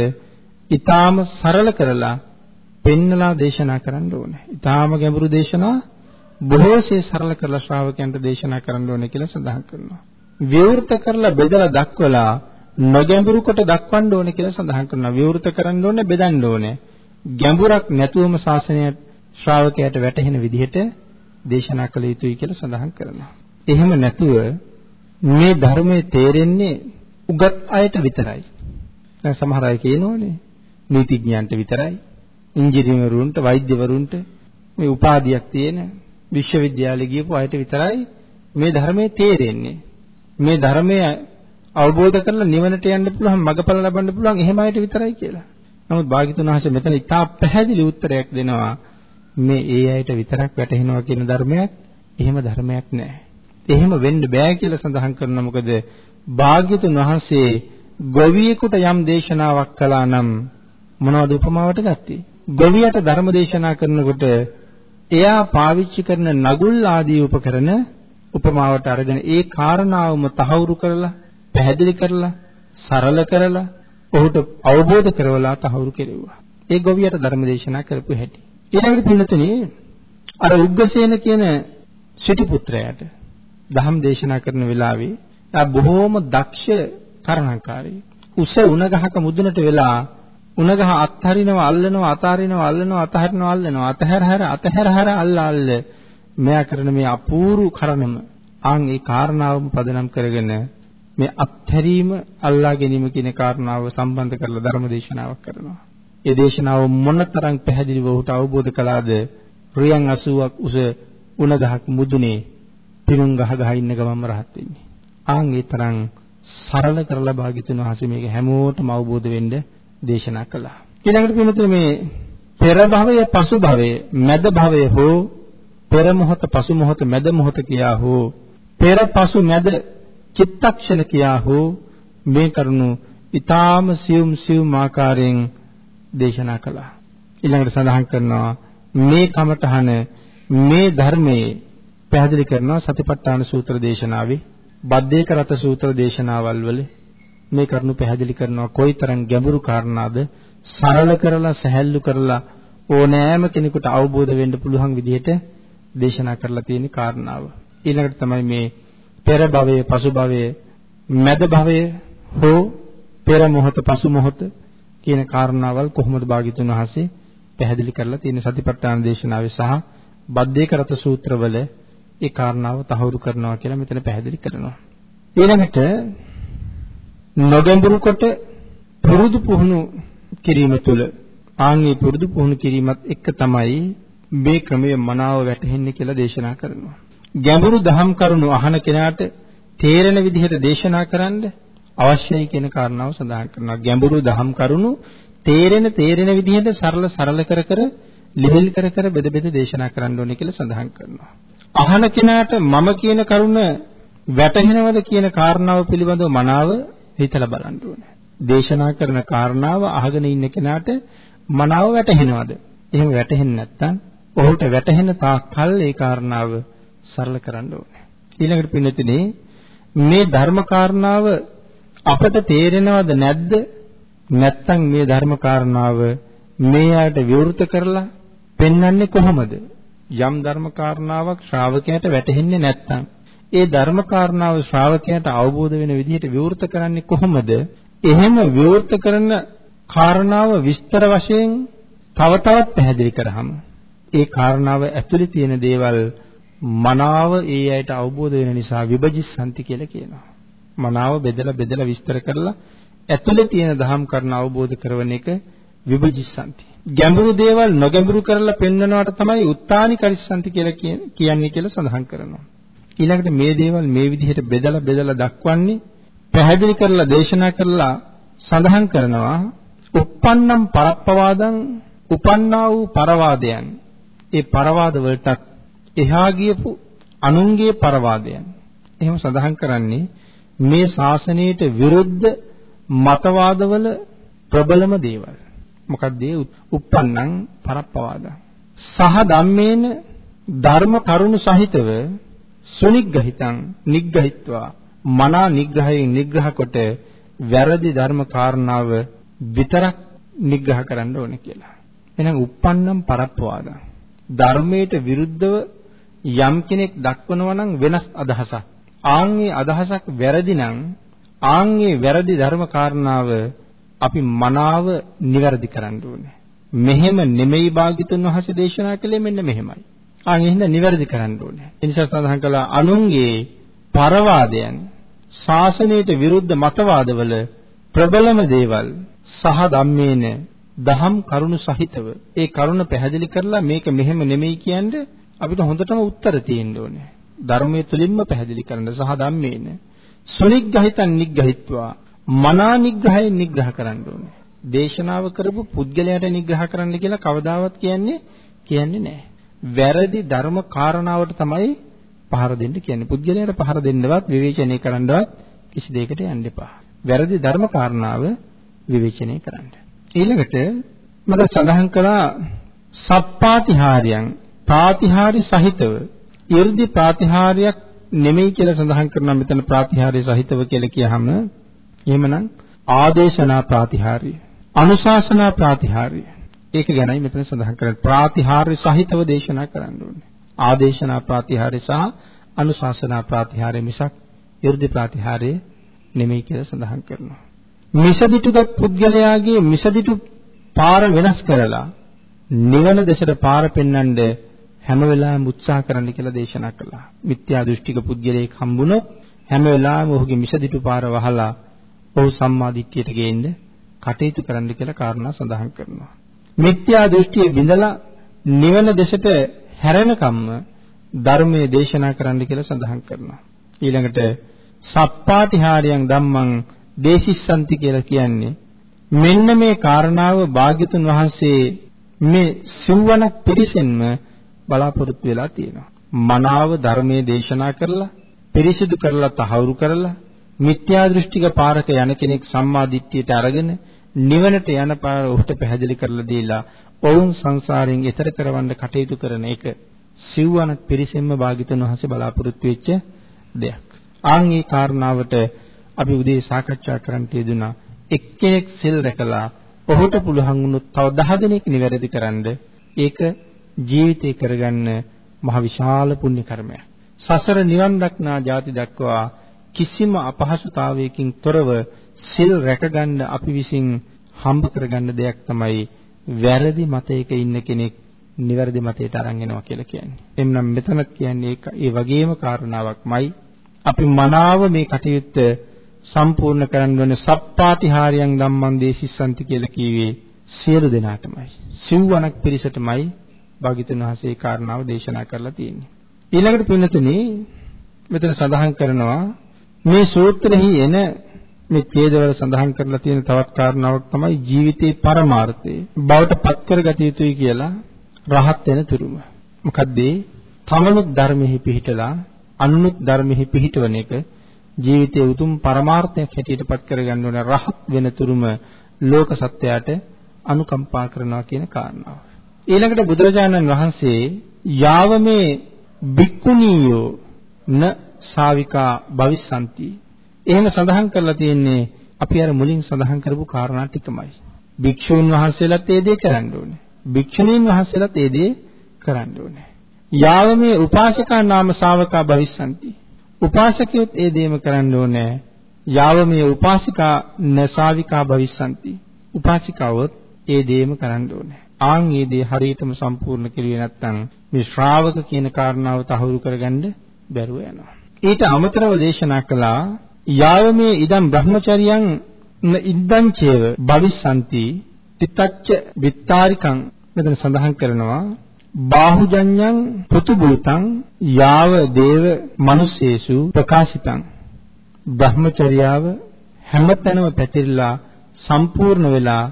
ඊටාම සරල කරලා පෙන්නලා දේශනා කරන්න ඕනේ. ඊටාම ගැඹුරු දේශනා බොහෝසේ සරල කරලා ශ්‍රාවකයන්ට දේශනා කරන්න ඕනේ කියලා සඳහන් කරනවා. විවෘත කරලා බෙදලා දක්වලා නොගැඹුරු කොට දක්වන්න ඕනේ කියලා සඳහන් කරනවා. විවෘත කරන්න ඕනේ බෙදන්න ඕනේ. ගැඹුරක් නැතුවම ශාසනය ශ්‍රාවකයාට වැටහෙන විදිහට දේශනා කළ යුතුයි කියලා සඳහන් කරනවා. එහෙම නැතුව මේ ධර්මයේ තේරෙන්නේ උගත් අයට විතරයි. දැන් සමහර අය කියනෝනේ නීතිඥයන්ට විතරයි, ඉංජිනේරුවන්ට, වෛද්‍යවරුන්ට මේ උපාධියක් තියෙන විශ්වවිද්‍යාලෙ ගියපු අයට විතරයි මේ ධර්මයේ තේරෙන්නේ. මේ ධර්මය අවබෝධ කරලා නිවනට යන්න පුළුවන්, මඟඵල ලබන්න පුළුවන් එහෙම අයට විතරයි කියලා. නමුත් භාග්‍යතුන් වහන්සේ මෙතන ඉතා පැහැදිලි උත්තරයක් දෙනවා. මේ ඒ අයට විතරක් වැටහෙනවා කියන ධර්මයක් එහෙම ධර්මයක් නැහැ. එහෙම වෙන්න බෑ කියලා සඳහන් කරනවා. මොකද භාග්‍යතුන් වහන්සේ ගොවියෙකුට යම් දේශනාවක් කළා නම් මොනවද උපමාවට ගත්තේ? ගොවියට ධර්ම දේශනා කරනකොට එයා පාවිච්චි කරන නගුල් ආදී උපකරණ උපමාවට අරගෙන ඒ කාරණාවම තහවුරු කරලා පැහැදිලි කරලා සරල කරලා ඔහුට අවබෝධ කරවලා තහවුරු කෙරෙව්වා. ඒ ගොවියට ධර්ම දේශනා කරපු හැටි. ඊළඟට පින්නතුනේ අර උග්ගසේන කියන සිටු පුත්‍රයාට ධම් දේශනා කරන වෙලාවේ ආ බොහෝම දක්ෂ කරණකාරී. උස උණ ගහක මුදුනට වෙලා උණ ගහ අත්හරිනවා අල්ලනවා අතාරිනවා අල්ලනවා අතහරිනවා අල්ලනවා අතහැර හැර අතහැර හැර අල්ල අල්ල මෙයා කරන මේ අපූර්ව කරණම ආන් ඒ කාරණාවම පදනම් කරගෙන මේ අත්හැරීම අල්ලා ගැනීම කියන කාරණාව සම්බන්ධ කරලා ධර්ම දේශනාවක් කරනවා. ඒ දේශනාව මොනතරම් පැහැදිලිව ඔහුට අවබෝධ කළාද? රියන් 80ක් උස උණ ගහක් මුදුනේ පිරුම් ගහ ගහ ඉන්න ගමන්ම රහත් වෙන්නේ. ආන් ඒ තරම් සරල කරලා භාග්‍යතුන් වහන්සේ මේක හැමෝටම අවබෝධ වෙන්න දේශනා කළා. ඊළඟට පිළිතුර මේ පෙර භවය පසු භවය මැද භවය හෝ පෙර මොහොත පසු මොහොත මැද මොහොත කියා හෝ පෙර පසු මැද චිත්තක්ෂණ කියා හෝ මේ කරුණු ඊටාම සියුම් සියුම් ආකාරයෙන් දේශනා කළා. ඊළඟට සඳහන් කරනවා මේ කමඨහන මේ ධර්මයේ පැහැදිලි කරනවා සතිපට්ඨාන සූත්‍ර දේශනාවේ බද්දේක රත සූත්‍ර දේශනාවල් වල මේ කරුණු පැහැදිලි කරනවා කොයිතරම් ගැඹුරු කාරණාද සරල කරලා සැහැල්ලු කරලා ඕනෑම කෙනෙකුට අවබෝධ වෙන්න පුළුවන් විදිහට දේශනා කරලා තියෙන කාරණාව. ඊළඟට තමයි මේ පෙර භවයේ පසු භවයේ මැද භවයේ හෝ පෙර මොහොත පසු මොහොත කියන කාරණාවල් කොහොමද භාග්‍යතුන් වහන්සේ පැහැදිලි කරලා තියෙන සතිපට්ඨාන දේශනාවේ සහ බද්දේක රත සූත්‍රවල ඒ කාරණාව තහවුරු කරනවා කියලා මෙතන පැහැදිලි කරනවා. ඊළඟට නොගැඹුරු කොට පුරුදු පුහුණු කිරීම තුළ ආන්ගේ පුරුදු පුහුණු කිරීමත් එක්ක තමයි මේ ක්‍රමය මනාව වැටහෙන්නේ කියලා දේශනා කරනවා. ගැඹුරු දහම් කරුණු අහන කෙනාට තේරෙන විදිහට දේශනා කරන්න අවශ්‍යයි කියන කාරණාව සඳහන් කරනවා. ගැඹුරු දහම් කරුණු තේරෙන තේරෙන විදිහට සරල සරල කර කර ලිහිල් කර කර බෙද බෙද දේශනා කරන්න ඕනේ කියලා සඳහන් කරනවා. අහන කෙනාට මම කියන කරුණ වැටහෙනවද කියන කාරණාව පිළිබඳව මනාව හිතලා බලන්න ඕනේ. දේශනා කරන කාරණාව අහගෙන ඉන්න කෙනාට මනාව වැටහෙනවද? එහෙම වැටහෙන්නේ නැත්නම් ඔහුට වැටහෙන තාක් කල් ඒ කාරණාව සරල කරන්න ඕනේ. ඊළඟට පින්නතිනේ මේ ධර්ම කාරණාව අපට තේරෙනවද නැද්ද? නැත්නම් මේ ධර්ම කාරණාව මේ ආයත විවෘත කරලා පෙන්වන්නේ කොහොමද? යම් ධර්ම කාරණාවක් ශ්‍රාවකයාට වැටහෙන්නේ නැත්නම් ඒ ධර්ම කාරණාව ශ්‍රාවකයාට අවබෝධ වෙන විදිහට විවෘත කරන්නේ කොහොමද? එහෙම විවෘත කරන කාරණාව විස්තර වශයෙන් තව තවත් පැහැදිලි කරාම ඒ කාරණාව ඇතුලේ තියෙන දේවල් මනාව ඒ අයට අවබෝධ වෙන නිසා විභජිස්සanti කියලා කියනවා. මනාව බෙදලා බෙදලා විස්තර කරලා ඇතුලේ තියෙන දහම් කරුණ අවබෝධ කරවන එක විභජිස්සanti. ගැඹුරු දේවල් නොගැඹුරු කරලා පෙන්වනවට තමයි උත්තානි කරිස්සanti කියලා කියන්නේ කියලා සඳහන් කරනවා. ඊළඟට මේ දේවල් මේ විදිහට බෙදලා බෙදලා දක්වන්නේ පැහැදිලි කරලා දේශනා කරලා සඳහන් කරනවා uppannam parappawadam උපන්නා වූ පරවාදයන් ඒ පරවාද වලටත් එහා ගියපු අනුන්ගේ පරවාදයන්. එහෙම සඳහන් කරන්නේ මේ ශාසනයට විරුද්ධ මතවාදවල ප්‍රබලම දේවල්. මොකක්ද ඒ uppannam parappawadam සහ ධම්මේන ධර්ම කරුණු සහිතව සුනිග්ගහිතං නිග්ගහිත්වා මනා නිග්‍රහයෙන් නිග්‍රහ කොට වැරදි ධර්ම කාරණාව විතරක් නිග්‍රහ කරන්න ඕනේ කියලා. එහෙනම් uppannam parappawadam ධර්මයට විරුද්ධව යම් කෙනෙක් දක්වනවා නම් වෙනස් අදහසක්. ආන්ගේ අදහසක් වැරදි නම් ආන්ගේ වැරදි ධර්ම කාරණාව අපි මනාව නිවැරදි කරන්න ඕනේ. මෙහෙම නෙමෙයි භාග්‍යතුන් වහන්සේ දේශනා කළේ මෙන්න මෙහෙමයි. ආන් එහෙනම් නිවැරදි කරන්න ඕනේ. ඒ නිසා සඳහන් කළා අනුන්ගේ පරවාදයන් ශාසනයට විරුද්ධ මතවාදවල ප්‍රබලම දේවල් සහ ධම්මේන දහම් කරුණු සහිතව ඒ කරුණ පැහැදිලි කරලා මේක මෙහෙම නෙමෙයි කියන්නේ අපිට හොඳටම උත්තර තියෙන්න ඕනේ. ධර්මයේ තුලින්ම පැහැදිලි කරන්න සහ ධම්මේන සුනිග්ගහිතන් නිග්ගහිත්වා මනා නිග්‍රහයෙන් නිග්‍රහ කරන්න ඕනේ. දේශනාව කරපු පුද්ගලයාට නිග්‍රහ කරන්න කියලා කවදාවත් කියන්නේ කියන්නේ නැහැ. වැරදි ධර්ම කාරණාවට තමයි පහර දෙන්න කියන්නේ. පුද්ගලයාට පහර දෙන්නවත් විවේචනය කරන්නවත් කිසි දෙයකට යන්න එපා. වැරදි ධර්ම කාරණාව විවේචනය කරන්න. ඊළඟට මම සඳහන් කළා සප්පාතිහාරයන් ප්‍රාතිහාර්ය සහිතව 이르දි ප්‍රාතිහාර්යයක් නෙමෙයි කියලා සඳහන් කරනවා මෙතන ප්‍රාතිහාර්ය සහිතව කියලා කියහම එහෙමනම් ආදේශනා ප්‍රාතිහාර්ය අනුශාසනා ප්‍රාතිහාර්ය. ඒක ගැනයි මෙතන සඳහන් කරන්නේ. ප්‍රාතිහාර්ය සහිතව දේශනා කරන්න ඕනේ. ආදේශනා ප්‍රාතිහාර්ය සහ අනුශාසනා ප්‍රාතිහාර්ය මිසක් 이르දි ප්‍රාතිහාර්ය නෙමෙයි කියලා සඳහන් කරනවා. මිසදිටුගත් පුද්ගලයාගේ මිසදිටු පාර වෙනස් කරලා නිවන දෙසට පාර පෙන්වන්නේ හැම වෙලාවෙම උත්සාහ කරන්න කියලා දේශනා කළා. මිත්‍යා දෘෂ්ටික පුද්ගලයෙක් හම්බුනොත් හැම වෙලාවෙම ඔහුගේ මිසදිටු පාර වහලා ඔහු සම්මා දිට්ඨියට ගේන්න කටයුතු කරන්න කියලා කාරණා සඳහන් කරනවා. මිත්‍යා දෘෂ්ටිය බිඳලා නිවන දෙසට හැරෙනකම්ම ධර්මයේ දේශනා කරන්න කියලා සඳහන් කරනවා. ඊළඟට සප්පාටිහාරයන් ධම්මං දේශිස්සanti කියලා කියන්නේ මෙන්න මේ කාරණාව භාග්‍යතුන් වහන්සේ මේ සිව්වනක් පිරිසෙන්ම බලාපොරොත්තු වෙලා තියෙනවා. මනාව ධර්මයේ දේශනා කරලා පිරිසිදු කරලා තහවුරු කරලා මිත්‍යා දෘෂ්ටික පාරක යන කෙනෙක් සම්මා දිට්ඨියට අරගෙන නිවනට යන පාර ඔහුට පැහැදිලි කරලා දීලා ඔවුන් සංසාරයෙන් එතර කරවන්න කටයුතු කරන එක සිව්වනක් පිරිසෙන්ම භාග්‍යතුන් වහන්සේ බලාපොරොත්තු වෙච්ච දෙයක්. ආන් මේ කාරණාවට අපි උදේ සාකච්ඡා කරන්න තියදුනා එක්කෙනෙක් සිල් රැකලා ඔහුට පුළුවන් වුණොත් තව 10 දෙනෙක් නිවැරදි කරන්න ඒක ජීවිතේ කරගන්න මහ විශාල පුණ්‍ය කර්මයක්. සසර නිවන් දක්නා ಜಾති දක්වා කිසිම අපහසුතාවයකින් තොරව සිල් රැකගන්න අපි විසින් හම්බ කරගන්න දෙයක් තමයි වැරදි මතයක ඉන්න කෙනෙක් නිවැරදි මතයට අරන් එනවා කියලා කියන්නේ. එම්නම් මෙතන කියන්නේ ඒක ඒ වගේම කාරණාවක්මයි. අපි මනාව මේ කටයුත්ත සම්පූර්ණ කරන්න ඕනේ සප්පාතිහාරයන් ධම්මං දේශිස්සanti කියලා කිව්වේ සියලු දෙනාටමයි. සිව්වණක් පිරිසටමයි භාග්‍යතුන් වහන්සේ ඒ කාරණාව දේශනා කරලා තියෙන්නේ. ඊළඟට පින්නතුනේ මෙතන සඳහන් කරනවා මේ සූත්‍රෙහි එන මේ ඡේදවල සඳහන් කරලා තියෙන තවත් කාරණාවක් තමයි ජීවිතේ පරමාර්ථය. බවට පත් කරගත යුතුයි කියලා රහත් වෙන තුරුම. මොකද තමනුත් ධර්මෙහි පිහිටලා අනුනුත් ධර්මෙහි පිහිටවන එක ජීවිතයේ උතුම් පරමාර්ථයක් හැටියට පත් කරගන්න ඕන රහත් වෙන තුරුම ලෝක සත්‍යයට අනුකම්පා කරනවා කියන කාරණාව. ඊළඟට බුදුරජාණන් වහන්සේ යාවමේ බික්කුණීයෝ න ශාවිකා භවිස්සanti. එහෙම සඳහන් කරලා තියෙන්නේ අපි අර මුලින් සඳහන් කරපු කාරණා ටිකමයි. භික්ෂූන් වහන්සේලාත් ඒ දේ කරන්න ඕනේ. භික්ෂුණීන් වහන්සේලාත් ඒ දේ කරන්න ඕනේ. යාවමේ උපාසකා නාම ශාවකා භවිස්සanti. උපාසකයොත් ඒ දේම කරන්න ඕනේ. යාවමේ උපාසිකා නසාවිකා භවිස්සanti. උපාසිකාවොත් ඒ දේම කරන්න ඕනේ. ආන් මේ දේ හරියටම සම්පූර්ණ කෙරුවේ නැත්නම් මේ ශ්‍රාවක කියන කාරණාව තහවුරු කරගන්න බැරුව යනවා. ඊට අමතරව දේශනා කළා යාවමේ ඉදම් බ්‍රහ්මචරියං ඉද්දං චේව භවිස්සanti තිතච්ච විත්තාරිකං මෙතන සඳහන් කරනවා බාහුජඤ්ඤං පුතුබූතං යාව දේව මිනිසේසු ප්‍රකාශිතං බ්‍රහ්මචර්යාව හැමතැනම පැතිරිලා සම්පූර්ණ වෙලා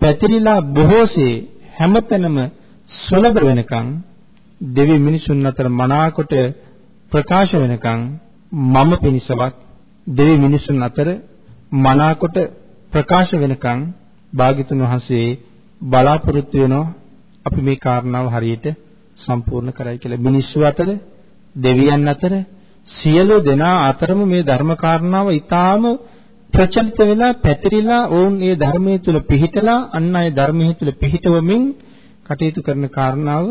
පැතිරිලා බොහෝසේ හැමතැනම සුලභ වෙනකන් දෙවි මිනිසුන් අතර මනාකොට ප්‍රකාශ වෙනකන් මම පිණිසවත් දෙවි මිනිසුන් අතර මනාකොට ප්‍රකාශ වෙනකන් භාග්‍යතුන් වහන්සේ බලාපොරොත්තු වෙනවා අපි මේ කාරණාව හරියට සම්පූර්ණ කරයි කියලා. මිනිස්සු අතර දෙවියන් අතර සියලු දෙනා අතරම මේ ධර්ම කාරණාව ඊටාම ප්‍රචලිත වෙලා පැතිරිලා ඔවුන් ඒ ධර්මයේ තුල පිහිටලා අන් අය ධර්මයේ තුල පිහිටවමින් කටයුතු කරන කාරණාව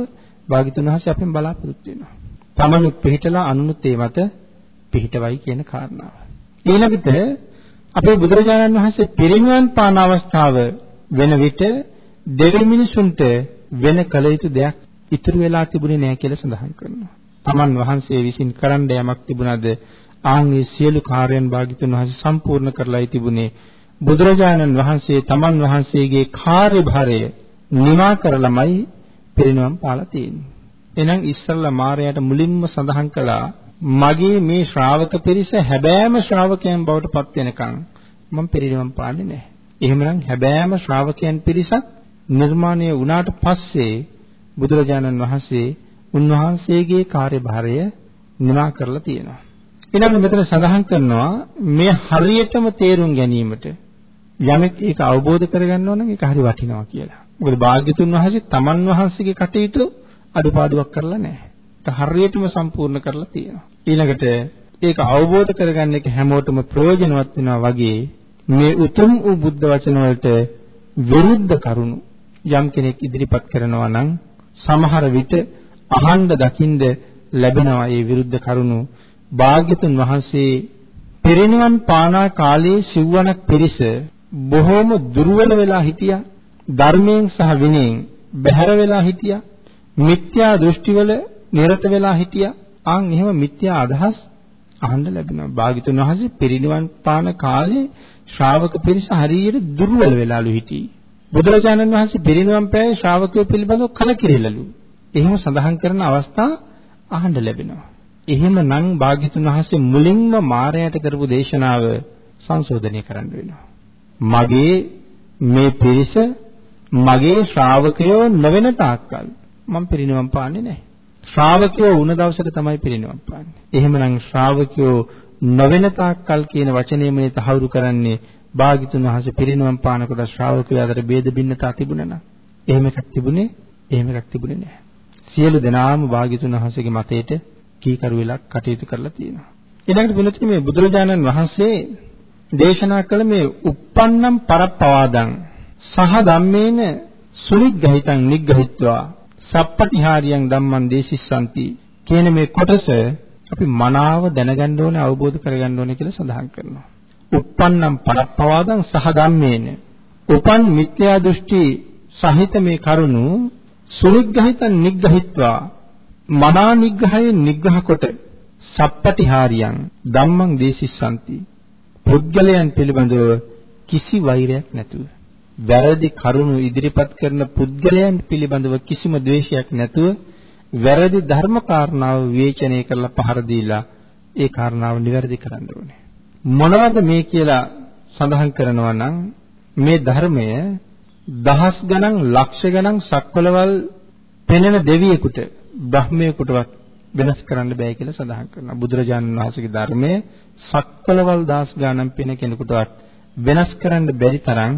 භාග්‍යතුන් වහන්සේ අපෙන් බලාපොරොත්තු වෙනවා. තමනුත් පිහිටලා අනුනුත් ඒ මත පිහිටවයි කියන කාරණාව. ඊළඟට අපේ බුදුරජාණන් වහන්සේ පිරිනිවන් පාන අවස්ථාව වෙන විට දෙවි මිනිසුන්ට වෙන කල යුතු දෙයක් ඉතුරු වෙලා තිබුණේ නැහැ කියලා සඳහන් කරනවා. තමන් වහන්සේ විසින් කරන්න යමක් තිබුණාද ආන්ගේ සියලු කාර්යයන් භාග්‍යතුන් වහන්සේ සම්පූර්ණ කරලායි තිබුණේ. බුදුරජාණන් වහන්සේ තමන් වහන්සේගේ කාර්යභාරය නිමා කරලමයි පිරිනවම් පාලා තියෙන්නේ. එහෙනම් ඉස්සල්ලා මාරයාට මුලින්ම සඳහන් කළා මගේ මේ ශ්‍රාවක පිරිස හැබෑම ශ්‍රාවකයන් බවට පත් වෙනකන් මම පිරිනිවන් පාන්නේ නැහැ. එහෙමනම් හැබෑම ශ්‍රාවකයන් පිරිසක් නිර්මාණය වුණාට පස්සේ බුදුරජාණන් වහන්සේ උන්වහන්සේගේ කාර්යභාරය නිමා කරලා තියෙනවා. ඊළඟ මෙතන සඳහන් කරනවා මේ හරියටම තේරුම් ගැනීමට යමෙක් ඒක අවබෝධ කරගන්නවා නම් ඒක හරි වටිනවා කියලා. මොකද භාග්‍යතුන් වහන්සේ තමන් වහන්සේගේ කටයුතු අඩුපාඩුවක් කරලා නැහැ. ඒක හරියටම සම්පූර්ණ කරලා තියෙනවා. ඊළඟට ඒක අවබෝධ කරගන්න එක හැමෝටම ප්‍රයෝජනවත් වෙනවා වගේ මේ උතුම් වූ බුද්ධ වචන වලට විරුද්ධ කරුණු යම් කෙනෙක් ඉදිරිපත් කරනවා නම් සමහර විට අහන්න දකින්ද ලැබෙනවා මේ විරුද්ධ කරුණු භාග්‍යතුන් වහන්සේ පිරිනිවන් පානා කාලයේ සිව්වනක් පිරිස බොහෝම දුර්වල වෙලා හිටියා. ධර්මයෙන් සහ විනයෙන් බැහැර වෙලා හිටියා. මිත්‍යා දෘෂ්ටිවල නිරත වෙලා හිටියා. ආන් එහෙම මිත්‍යා අදහස් අහන්න ලැබෙනවා භාග්‍යතුන් වහන්සේ පිරිනිවන් පාන කාලේ ශ්‍රාවක පිරිස හරියට දුර්වල වෙලාලු හිටියේ බුදුරජාණන් වහන්සේ පිරිනිවන් පෑවේ ශ්‍රාවකයෝ පිළිබඳව කලකිරීලලු. එහෙම සඳහන් කරන අවස්ථා අහන්න ලැබෙනවා. එහෙමනම් භාග්‍යතුන් වහන්සේ මුලින්ම මායයට කරපු දේශනාව සංශෝධනය කරන්න වෙනවා. මගේ මේ පිරිස මගේ ශ්‍රාවකයෝ නොවන තාක්කල් මම පිරිනිවන් පාන්නේ නැහැ. ශ්‍රාවකයෝ වුණ දවසට තමයි පිරිනිවන් පාන්නේ. එහෙමනම් ශ්‍රාවකයෝ නොවන තාක්කල් කියන වචනයමනේ තහවුරු කරන්නේ භාග්‍යතුන් වහන්සේ පිරිනිවන් පානකොට ශ්‍රාවකයෝ අතර ભેද බින්නතා තිබුණා නම් එහෙම එකක් තිබුණේ එහෙම එකක් තිබුණේ නැහැ. සියලු දෙනාම භාග්‍යතුන් වහන්සේගේ මතයට කීකරු වෙලා කටයුතු කරලා තියෙනවා. ඊළඟට වෙනතුනේ මේ බුදුරජාණන් වහන්සේ දේශනා කළ මේ uppannam parappawadam සහ ධම්මේන සුනිග්ගහිතං නිග්ගහිත්වා සප්පටිහාරියං ධම්මං දේශිස්සanti කියන මේ කොටස අපි මනාව දැනගන්න ඕනේ අවබෝධ කරගන්න ඕනේ කියලා සඳහන් කරනවා. uppannam parappawadam සහ ධම්මේන උපන් මිත්‍යා දෘෂ්ටි සහිත මේ කරුණු සුනිග්ගහිතං නිග්ගහිත්වා මනා නිග්‍රහයෙන් නිග්‍රහ කොට සප්පටිහාරියන් ධම්මං දේශිස්සanti පුද්ගලයන් පිළිබඳව කිසි වෛරයක් නැතුව වැරදි කරුණු ඉදිරිපත් කරන පුද්ගලයන් පිළිබඳව කිසිම ද්වේෂයක් නැතුව වැරදි ධර්ම කාරණාව විවේචනය කරලා පහර දීලා ඒ කාරණාව නිවැරදි කරන්න ඕනේ. මොනවද මේ කියලා සඳහන් කරනවා නම් මේ ධර්මය දහස් ගණන් ලක්ෂ ගණන් සක්වලවල් පෙනෙන දෙවියෙකුට බ්‍රහ්මයෙකුටවත් වෙනස් කරන්න බෑ කියලා සඳහන් කරනවා. බුදුරජාණන් වහන්සේගේ ධර්මයේ සක්වලවල් දාස් ගානම් පින කෙනෙකුටවත් වෙනස් කරන්න බැරි තරම්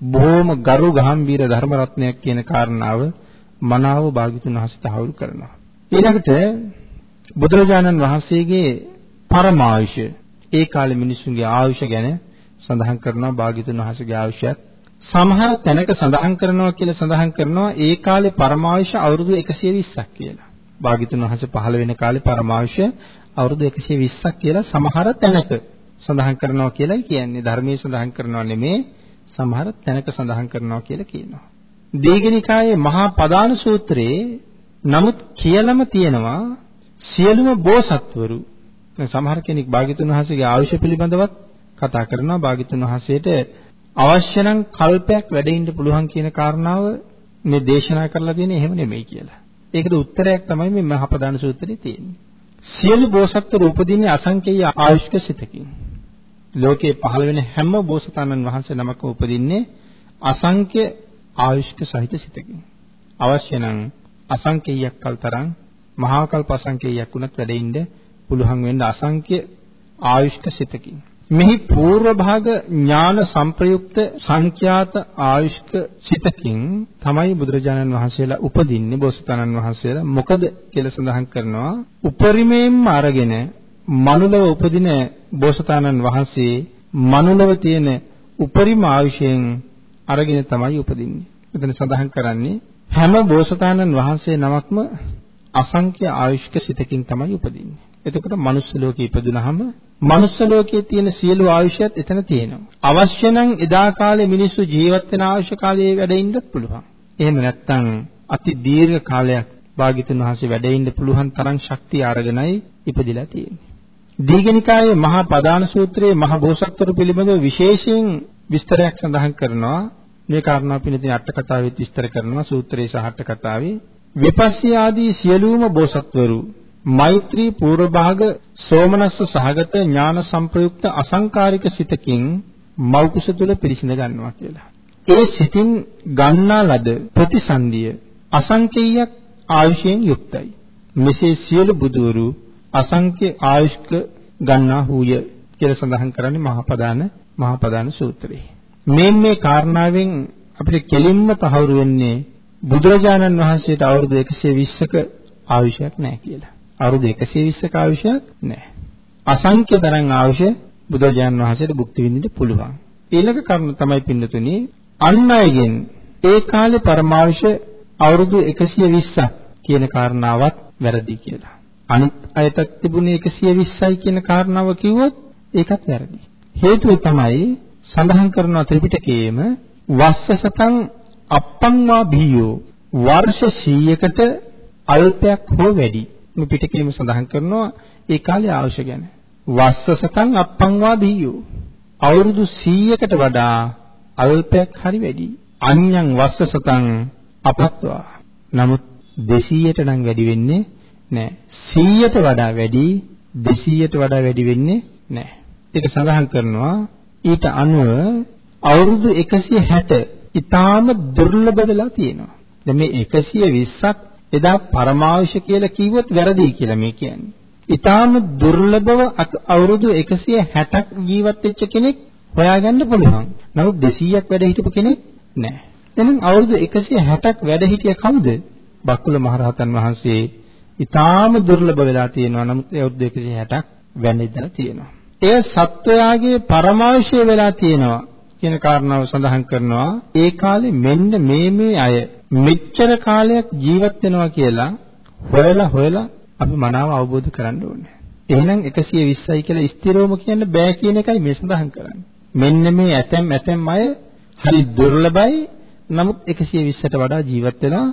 බොහොම ගරු ගම්භීර ධර්ම රත්නයක් කියන කාරණාව මනාව භාග්‍යතුන් වහන්සේ තහවුරු කරනවා. ඊළඟට බුදුරජාණන් වහන්සේගේ පරමායුෂ ඒ කාලේ මිනිසුන්ගේ ආයුෂ ගැන සඳහන් කරනවා භාග්‍යතුන් වහන්සේගේ ආයුෂයත් සමහර තැනක සඳහන් කරනවා කියලා සඳහන් කරනවා ඒ කාලේ පරමායුෂ අවුරුදු 120ක් කියලා. භාග්‍යතුන් වහන්සේ පහළ වෙන කාලේ පරමායුෂ අවුරුදු 120ක් කියලා සමහර තැනක සඳහන් කරනවා කියලායි කියන්නේ. ධර්මයේ සඳහන් කරනවා නෙමේ සමහර තැනක සඳහන් කරනවා කියලා කියනවා. දීඝනිකායේ මහා පදාන සූත්‍රයේ නමුත් කියලම තියෙනවා සියලුම බෝසත්වරු සමහර කෙනෙක් භාග්‍යතුන් වහන්සේගේ ආයුෂ පිළිබඳවත් කතා කරනවා භාග්‍යතුන් වහන්සේට අවශ්‍ය නම් කල්පයක් වැඩ ඉන්න පුළුවන් කියන කාරණාව මේ දේශනා කරලා තියෙන්නේ එහෙම නෙමෙයි කියලා. ඒකට උත්තරයක් තමයි මේ මහපදාන සූත්‍රයේ තියෙන්නේ. සියලු බෝසත්වරු උපදින්නේ අසංකේය ආයුෂ්ක සිතකින්. ලෝකේ පහළ වෙන හැම බෝසතාණන් වහන්සේ නමක උපදින්නේ අසංඛ්‍ය ආයුෂ්ක සහිත සිතකින්. අවශ්‍ය නම් අසංකේයයක් කල් තරම් මහා කල්ප අසංකේයයක් වුණත් වැඩ ඉන්න පුළුවන් වෙන්න අසංඛ්‍ය ආයුෂ්ක සිතකින්. මෙහි పూర్ව භාග ඥාන සංප්‍රයුක්ත සංඛ්‍යාත ආයුෂ්ක සිතකින් තමයි බුදුරජාණන් වහන්සේලා උපදින්නේ බෝසතාණන් වහන්සේලා මොකද කියලා සඳහන් කරනවා උපරිමයෙන්ම අරගෙන මනුලව උපදින බෝසතාණන් වහන්සේ මනුලව තියෙන උපරිම ආයුෂයෙන් අරගෙන තමයි උපදින්නේ. එතන සඳහන් කරන්නේ හැම බෝසතාණන් වහන්සේ නමක්ම අසංඛ්‍ය ආයුෂ්ක සිතකින් තමයි උපදින්නේ. එතකොට මනුස්ස ලෝකේ ඉපදුනහම මනුස්ස ලෝකයේ තියෙන සියලු ආයුෂයත් එතන තියෙනවා. අවශ්‍ය නම් එදා කාලේ මිනිස්සු ජීවත් වෙන ආයුෂ කාලයේ වැඩ ඉන්නත් පුළුවන්. එහෙම නැත්නම් අති දීර්ඝ කාලයක් භාග්‍යතුන් වහන්සේ වැඩ ඉන්න පුළුවන් තරම් ශක්තිය අරගෙනයි ඉපදිලා තියෙන්නේ. දීඝනිකායේ මහා පදාන සූත්‍රයේ මහ බෝසත්වරු පිළිබඳව විශේෂයෙන් විස්තරයක් සඳහන් කරනවා. මේ කාරණා පිළිතින් අට කතාවෙත් විස්තර කරනවා සූත්‍රයේ සහ අට කතාවේ. විපස්සී ආදී සියලුම බෝසත්වරු මෛත්‍රී පූර්ව භාග සෝමනස්ස සහගත ඥාන සංප්‍රයුක්ත අසංකාරික සිතකින් මෞකුස තුල පිරිසිඳ ගන්නවා කියලා. ඒ සිතින් ගන්නා ලද ප්‍රතිසන්දිය අසංකේයයක් ආයුෂයෙන් යුක්තයි. මෙසේ සියලු බුදුවරු අසංඛ්‍ය ආයුෂ්ක ගන්නා වූය කියලා සඳහන් කරන්නේ මහපදාන මහපදාන සූත්‍රයේ. මේ මේ කාරණාවෙන් අපිට කෙලින්ම තහවුරු වෙන්නේ බුදුරජාණන් වහන්සේට අවුරුදු 120ක ආයුෂයක් නැහැ කියලා. අවුරුදු 120ක ආයුෂයක් නැහැ. අසංඛ්‍ය තරම් ආයුෂ බුදුරජාණන් වහන්සේට භුක්ති විඳින්න පුළුවන්. ඊළඟ කරුණ තමයි පින්නතුනි අන් අයගෙන් ඒ කාලේ පරමාවශ අවුරුදු 120ක් කියන කාරණාවත් වැරදි කියලා. අනිත් අයටත් තිබුණේ 120යි කියන කාරණාව කිව්වොත් ඒකත් වැරදි. හේතුව තමයි සඳහන් කරන ත්‍රිපිටකයේම වස්සසතං අප්පංවා බියෝ වර්ෂ 100කට අල්පයක් හෝ වැඩි. මේ පිටකයේම සඳහන් කරනවා ඒ කාලේ අවශ්‍ය ගැන. වස්සසතං අප්පංවා බියෝ අවුරුදු 100කට වඩා අල්පයක් හරි වැඩි. අඤ්ඤං වස්සසතං අපත්වා. නමුත් 200ට නම් වැඩි වෙන්නේ නැහැ. 100ට වඩා වැඩි 200ට වඩා වැඩි වෙන්නේ නැහැ. ඒක සඳහන් කරනවා ඊට අනුව අවුරුදු 160 ඊටාම දුර්ලභ වෙලා තියෙනවා. දැන් මේ 120ක් එදා පරමාවශ්‍ය කියලා කිව්වොත් වැරදි කියලා මේ කියන්නේ. ඊටාම දුර්ලභව අවුරුදු 160ක් ජීවත් වෙච්ච කෙනෙක් හොයාගන්න පුළුවන්. නමුත් 200ක් වැඩ හිටපු කෙනෙක් නැහැ. එහෙනම් අවුරුදු 160ක් වැඩ හිටිය කවුද? බක්කුල මහරහතන් වහන්සේ ඊටාම දුර්ලභ වෙලා තියෙනවා. නමුත් ඒ අවුරුදු 160ක් වැඳිලා තියෙනවා. එය සත්වයාගේ පරමාවශය වෙලා තියෙනවා කියන කාරණාව සඳහන් කරනවා. ඒ කාලේ මෙන්න මේ මේ අය මෙච්චර කාලයක් ජීවත් වෙනවා කියලා හොයලා හොයලා අපි මනාව අවබෝධ කරගන්න ඕනේ. එහෙනම් 120යි කියලා ස්ථිරවම කියන්න බෑ කියන එකයි මේ සඳහන් කරන්නේ. මෙන්න මේ ඇතැම් ඇතැම් අය හරි දුර්ලභයි නමුත් 120ට වඩා ජීවත් වෙලා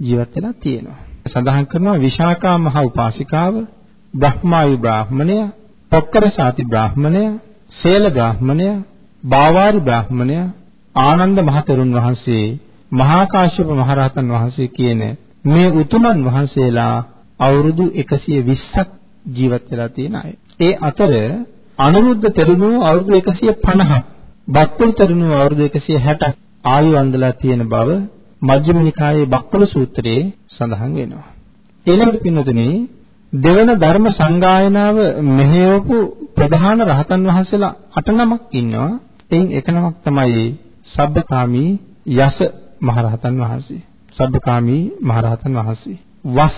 ජීවත් වෙලා තියෙනවා. සඳහන් කරනවා විශාකා මහ උපාසිකාව, බ්‍රහ්මායු බ්‍රාහ්මණය, පොක්කර සාති බ්‍රාහ්මණය, සේල බ්‍රාහ්මණය, බාවාරි බ්‍රාහ්මණය, ආනන්ද මහතෙරුන් වහන්සේ, මහා කාශ්‍යප මහරහතන් වහන්සේ කියන මේ උතුමන් වහන්සේලා අවුරුදු 120ක් ජීවත් වෙලා තියෙන අය. ඒ අතර අනුරුද්ධ තෙරුණෝ අවුරුදු 150ක්, බක්කුල් තෙරුණෝ අවුරුදු 160ක් ආයු වන්දලා තියෙන බව මජ්ක්‍ධිම නිකායේ බක්කුල සූත්‍රයේ සඳහන් වෙනවා. ඊළඟට පින්නතුනේ දෙවන ධර්ම සංගායනාව මෙහෙයවපු ප්‍රධාන රහතන් වහන්සේලා අට නමක් ඉන්නවා. එයින් එක නමක් තමයි සබ්බකාමී යස මහරහතන් වහන්සේ. සබ්බකාමී මහරහතන් වහන්සේ. වස්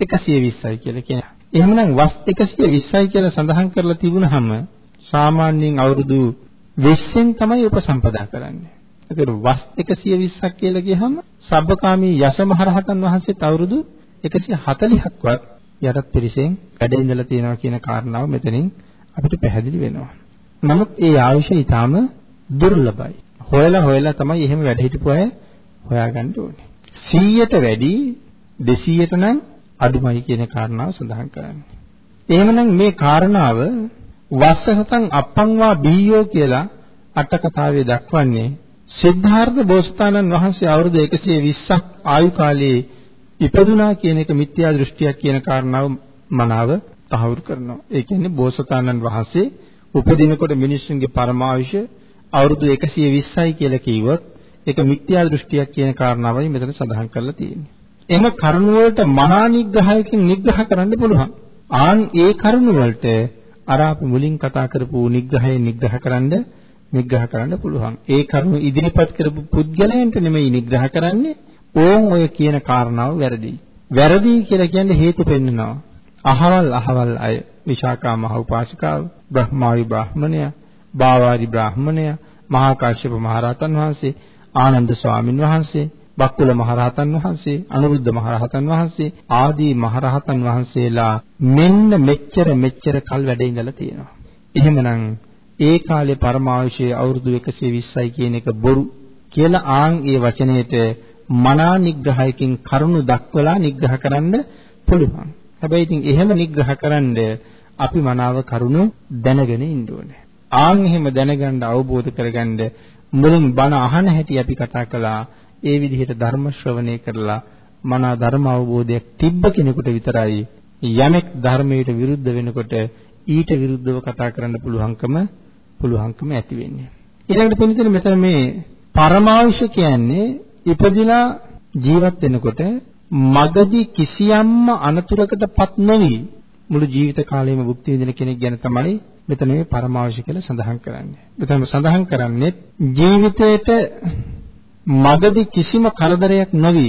120යි කියලා කියනවා. එහෙමනම් වස් 120යි කියලා සඳහන් කරලා තිබුණාම සාමාන්‍යයෙන් අවුරුදු 20න් තමයි උපසම්පදා කරන්නේ. ඒතර වස් 120ක් කියලා කියහම සබ්බකාමී යස මහරහතන් වහන්සේත් අවුරුදු 140ක්වත් යටත් පිරිසෙන් වැඩ ඉඳලා තියෙනවා කියන කාරණාව මෙතනින් අපිට පැහැදිලි වෙනවා. නමුත් ඒ ආයුෂ ඊටාම දුර්ලභයි. හොයලා හොයලා තමයි එහෙම වැඩ හිටපු අය හොයාගන්න ඕනේ. 100ට වැඩි 200ට නම් අඩුමයි කියන කාරණාව සඳහන් කරන්නේ. එහෙමනම් මේ කාරණාව වස්සහතං අප්පංවා බීයෝ කියලා අට කතාවේ දක්වන්නේ සිද්ධාර්ථ බෝසතාණන් වහන්සේ අවුරුදු 120ක් ආයු කාලයේ ඉපදුනා කියන එක මිත්‍යා දෘෂ්ටියක් කියන කාරණාව මනාව තහවුරු කරනවා. ඒ කියන්නේ බෝසතාණන් වහන්සේ උපදිනකොට මිනිස්සුන්ගේ පරමායුෂ අවුරුදු 120යි කියලා කිව්වොත් ඒක මිත්‍යා දෘෂ්ටියක් කියන කාරණාවයි මෙතන සඳහන් කරලා තියෙන්නේ. එම කරුණ වලට මහා නිග්‍රහයකින් නිග්‍රහ කරන්න පුළුවන්. ආන් ඒ කරුණ වලට අර අපි මුලින් කතා කරපු නිග්‍රහයෙන් නිග්‍රහ කරන්න නිග්‍රහ කරන්න පුළුවන්. ඒ කරුණ ඉදිරිපත් කරපු පුද්ගලයන්ට නෙමෙයි නිග්‍රහ කරන්නේ. ඕන් ඔය කියන කාරණාව වැරදි. වැරදි කියලා කියන්නේ හේතු පෙන්නනවා. අහවල් අහවල් අය විශාකා මහ උපාසිකාව, බ්‍රහ්මාවි බ්‍රාහ්මණය, බාවාරි බ්‍රාහ්මණය, මහා කාශ්‍යප මහ රහතන් වහන්සේ, ආනන්ද ස්වාමින් වහන්සේ, බක්කුල මහරහතන් වහන්සේ, අනුරුද්ධ මහරහතන් වහන්සේ ආදී මහරහතන් වහන්සේලා මෙන්න මෙච්චර මෙච්චර කල් වැඩ ඉඳලා තියෙනවා. එහෙමනම් ඒ කාලේ පරමාවශය අවුරුදු 120යි කියන එක බොරු කියලා ආන් ඒ වචනයේට මනා නිග්‍රහයකින් කරුණු දක්වලා නිග්‍රහ කරන්න පුළුවන්. හැබැයි ඉතින් එහෙම නිග්‍රහ කරන්න අපි මනාව කරුණු දැනගෙන ඉන්න ඕනේ. ආන් එහෙම දැනගන්න අවබෝධ කරගන්න මුලින් බණ අහන හැටි අපි කතා කළා. ඒ විදිහට ධර්ම ශ්‍රවණය කරලා මනා ධර්ම අවබෝධයක් තිබ්බ කෙනෙකුට විතරයි යමෙක් ධර්මයට විරුද්ධ වෙනකොට ඊට විරුද්ධව කතා කරන්න පුළුවන්කම පුළුවන්කම ඇති වෙන්නේ. ඊළඟට පිළිතුර මෙතන මේ පරමාවශ්‍ය කියන්නේ ඉපදිලා ජීවත් වෙනකොට මගදී කිසියම්ම අනතුරකටපත් නොවි මුළු ජීවිත කාලයම භුක්ති විඳින කෙනෙක් ගැන තමයි මෙතන මේ පරමාවශ්‍ය කියලා සඳහන් කරන්නේ. මෙතන සඳහන් කරන්නේ ජීවිතේට මගදී කිසිම කරදරයක් නොවි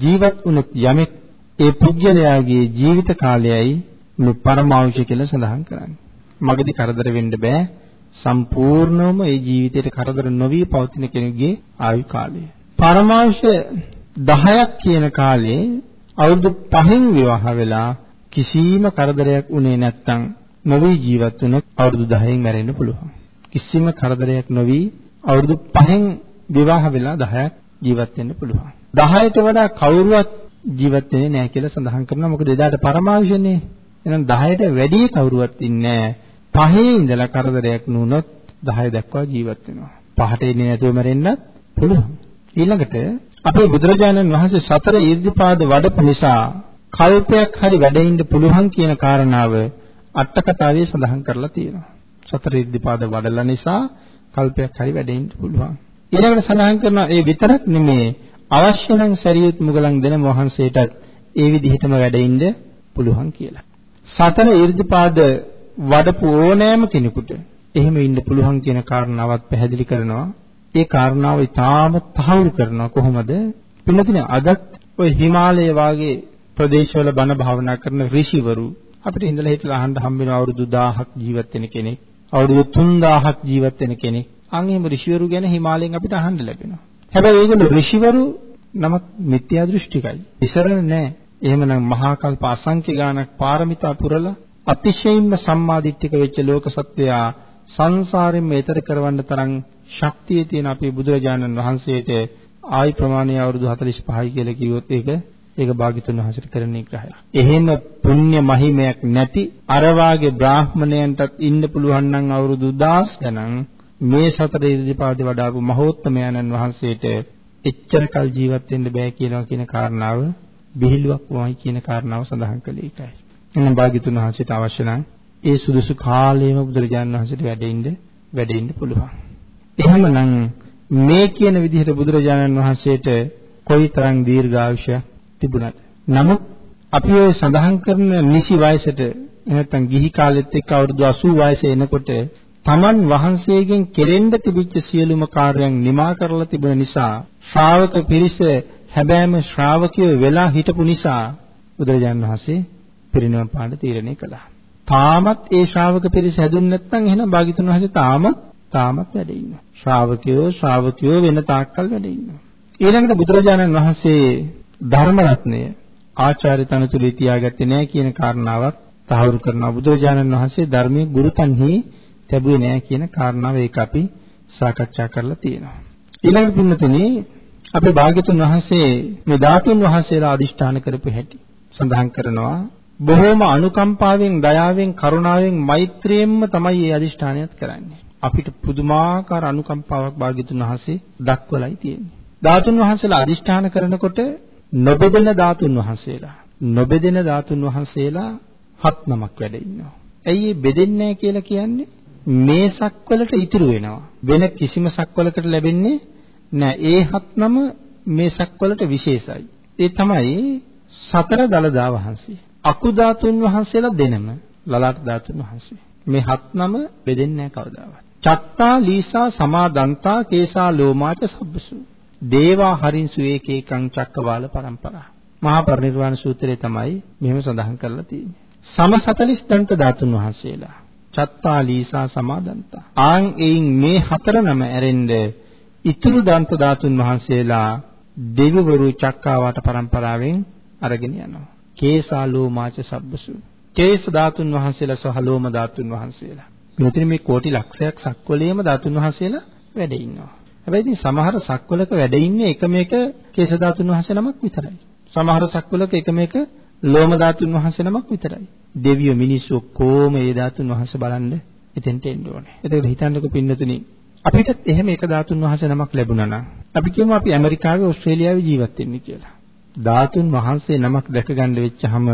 ජීවත් වුණොත් යමෙක් ඒ පුද්ගලයාගේ ජීවිත කාලයයි මේ පරමාවශ්‍ය කියලා සඳහන් කරන්නේ. මගදී කරදර වෙන්න බෑ. සම්පූර්ණවම ඒ ජීවිතයට කරදර නොවි පවතින කෙනෙකුගේ ආයු කාලය. පරමාවශ්‍ය 10ක් කියන කාලේ අවුරුදු 5න් විවාහ වෙලා කිසිම කරදරයක් උනේ නැත්නම් නොවි ජීවත් වුණොත් අවුරුදු 10න් මැරෙන්න පුළුවන්. කිසිම කරදරයක් නොවි අවුරුදු 5න් විවාහ වෙලා 10ක් ජීවත් වෙන්න පුළුවන්. 10ට වඩා කවුරුවත් ජීවත් වෙන්නේ නැහැ කියලා සඳහන් කරනවා. මොකද එදාට පරමාවශ්‍යනේ. එහෙනම් 10ට වැඩි කවුරුවත් ඉන්නේ නැහැ. පහේ ඉඳලා කරදරයක් නුනොත් 10 දක්වා ජීවත් වෙනවා. පහට එන්නේ නැතුව මැරෙන්නත් පුළුවන්. ඊළඟට අපේ බුදුරජාණන් වහන්සේ සතර ඊර්ධිපාද වඩපු නිසා කල්පයක් හරි වැඩ ඉන්න පුළුවන් කියන කාරණාව අට කතාවේ සඳහන් කරලා තියෙනවා. සතර ඊර්ධිපාද වඩලා නිසා කල්පයක් හරි වැඩ ඉන්න පුළුවන්. ඊළඟට සඳහන් කරනවා ඒ විතරක් නෙමේ අවශ්‍ය නම් සරියුත් මුගලන් දෙන වහන්සේටත් ඒ විදිහටම වැඩ ඉන්න පුළුවන් කියලා. සතර ඊර්ධිපාද වඩපු ඕනෑම කෙනෙකුට එහෙම ඉන්න පුළුවන් කියන කාරණාවත් පැහැදිලි කරනවා. ඒ කාරණාව ඉතාම තහවුරු කරනවා කොහොමද? පින්නතිනේ අදත් ඔය හිමාලය වාගේ ප්‍රදේශවල බණ භාවනා කරන ඍෂිවරු අපිට ඉඳලා හිටලා අහන්න හම්බ වෙන අවුරුදු 1000ක් ජීවත් වෙන කෙනෙක්, අවුරුදු 3000ක් ජීවත් වෙන කෙනෙක්. අන් එහෙම ඍෂිවරු ගැන හිමාලයෙන් අපිට අහන්න ලැබෙනවා. හැබැයි ඒගොල්ලෝ ඍෂිවරු නමක් මිත්‍යා දෘෂ්ටිකයි. ඉසරණ නෑ. එහෙමනම් මහා කල්ප අසංඛ්‍ය ගානක් පාරමිතා පුරලා අතිශයින්ම සම්මාදිට්ඨික වෙච්ච ලෝක සත්වයා සංසාරයෙන් මෙතර කරවන්න තරම් ශක්තිය තියෙන අපේ බුදුරජාණන් වහන්සේට ආයි ප්‍රමාණය අවුරුදු 45යි කියලා කිව්වොත් ඒක ඒක භාග්‍යතුන් වහන්සේට කරන නිග්‍රහය. එහෙම පුණ්‍ය මහිමයක් නැති අර වාගේ බ්‍රාහ්මණයන්ටත් ඉන්න පුළුවන් නම් අවුරුදු 10 ගණන් මේ සතර ඉරිදිපාදේ වඩාපු මහෝත්තමයන්න් වහන්සේට එච්චර කල් ජීවත් වෙන්න බෑ කියනවා කියන කාරණාව බිහිලුවක් වමයි කියන කාරණාව සඳහන් කළේ ඒකයි. එහෙනම් භාග්‍යතුන් වහන්සේට අවශ්‍ය නම් ඒ සුදුසු කාලයේම බුදුරජාණන් වහන්සේට වැඩෙන්න වැඩෙන්න පුළුවන්. එහෙමනම් මේ කියන විදිහට බුදුරජාණන් වහන්සේට කොයිතරම් දීර්ඝායුෂයක් තිබුණත් නමුත් අපි ඔය සඳහන් කරන නිසි වයසට නැත්නම් ගිහි කාලෙත් එක්ක අවුරුදු 80 වයසේ එනකොට තමන් වහන්සේගෙන් කෙරෙන්න තිබිච්ච සියලුම කාර්යයන් නිමා කරලා තිබුණ නිසා ශ්‍රාවක පිරිස හැබෑම ශ්‍රාවකයෝ වෙලා හිටපු නිසා බුදුරජාණන් වහන්සේ පිරිනිවන් පාන්න තීරණය කළා. තාමත් ඒ ශ්‍රාවක පිරිස හැදුන්නේ නැත්නම් එහෙනම් භාග්‍යතුන් වහන්සේ තාමත් තාමත් වැඩ ඉන්නවා. ශ්‍රාවකයෝ ශ්‍රාවකයෝ වෙන තාක්කල් වැඩ ඉන්නවා. ඊළඟට බුදුරජාණන් වහන්සේ ධර්ම රත්නය ආචාර්ය තනතුලේ තියාගත්තේ නැහැ කියන කාරණාවක් තහවුරු කරනවා. බුදුරජාණන් වහන්සේ ධර්මයේ ගුරුතන්හි ලැබුවේ නැහැ කියන කාරණාව ඒක අපි සාකච්ඡා කරලා තියෙනවා. ඊළඟට පින්නතුනේ අපේ භාග්‍යතුන් වහන්සේ මේ ධාතුන් වහන්සේලා අදිෂ්ඨාන කරපු හැටි සඳහන් කරනවා බොහෝම අනුකම්පාවෙන් දයාවෙන් කරුණාවෙන් මෛත්‍රියෙන්ම තමයි මේ අදිෂ්ඨානයත් කරන්නේ. අපිට පුදුමාකාර අනුකම්පාවක් භාග්‍යතුන් වහන්සේ දක්වලයි තියෙන්නේ. ධාතුන් වහන්සේලා අදිෂ්ඨාන කරනකොට නොබෙදෙන ධාතුන් වහන්සේලා නොබෙදෙන ධාතුන් වහන්සේලා හත් නමක් වැඩ ඉන්නවා. ඇයි මේ බෙදෙන්නේ කියලා කියන්නේ? මේ සක්වලට ඉතුරු වෙනවා. වෙන කිසිම සක්වලකට ලැබෙන්නේ නැහැ. ඒ හත් නම මේ සක්වලට විශේෂයි. ඒ තමයි සතර දලදා වහන්සේ. අකු ධාතුන් වහන්සේලා දෙනම ලලාට ධාතුන් වහන්සේ. මේ හත් නම බෙදෙන්නේ නැහැ කවදාවත්. චත්තා ලීසා සමාදන්තා කේසා ලෝමාච සබ්බසු. දේවා හරින්සු ඒකේකං චක්කවාල පරම්පරා. මහා පරිනිර්වාණ සූත්‍රයේ තමයි මෙහෙම සඳහන් කරලා තියෙන්නේ. සම 40 දන්ත ධාතුන් වහන්සේලා. චත්තා ලීසා සමාදන්තා. ආන් එයින් මේ හතර නම ඇරෙන්න ඉතුරු දන්ත ධාතුන් වහන්සේලා දෙවිවරු චක්කාවාට පරම්පරාවෙන් අරගෙන යනවා. කේසාලෝ මාච සබ්බසු. කේස ධාතුන් වහන්සේලා සහ ලෝම ධාතුන් වහන්සේලා. මෙතන මේ කෝටි ලක්ෂයක් සක්වලේම ධාතුන් වහන්සේලා වැඩ ඉන්නවා. හැබැයි ඉතින් සමහර සක්වලක වැඩ ඉන්නේ එකම එක කේස ධාතුන් වහන්සේ නමක් විතරයි. සමහර සක්වලක එකම එක ලෝම ධාතුන් වහන්සේ නමක් විතරයි. දෙවියෝ මිනිස්සු ඔක්කොම ඒ ධාතුන් වහන්සේ බලන්න එතෙන්ට එන්න ඕනේ. එතකොට හිතන්නකො පින්නතුනි අපිටත් එහෙම එක ධාතුන් වහන්සේ නමක් ලැබුණා නම් අපි කියමු අපි ඇමරිකාවේ ඕස්ට්‍රේලියාවේ ජීවත් වෙන්නේ කියලා. ධාතුන් වහන්සේ නමක් දැක ගන්න වෙච්චහම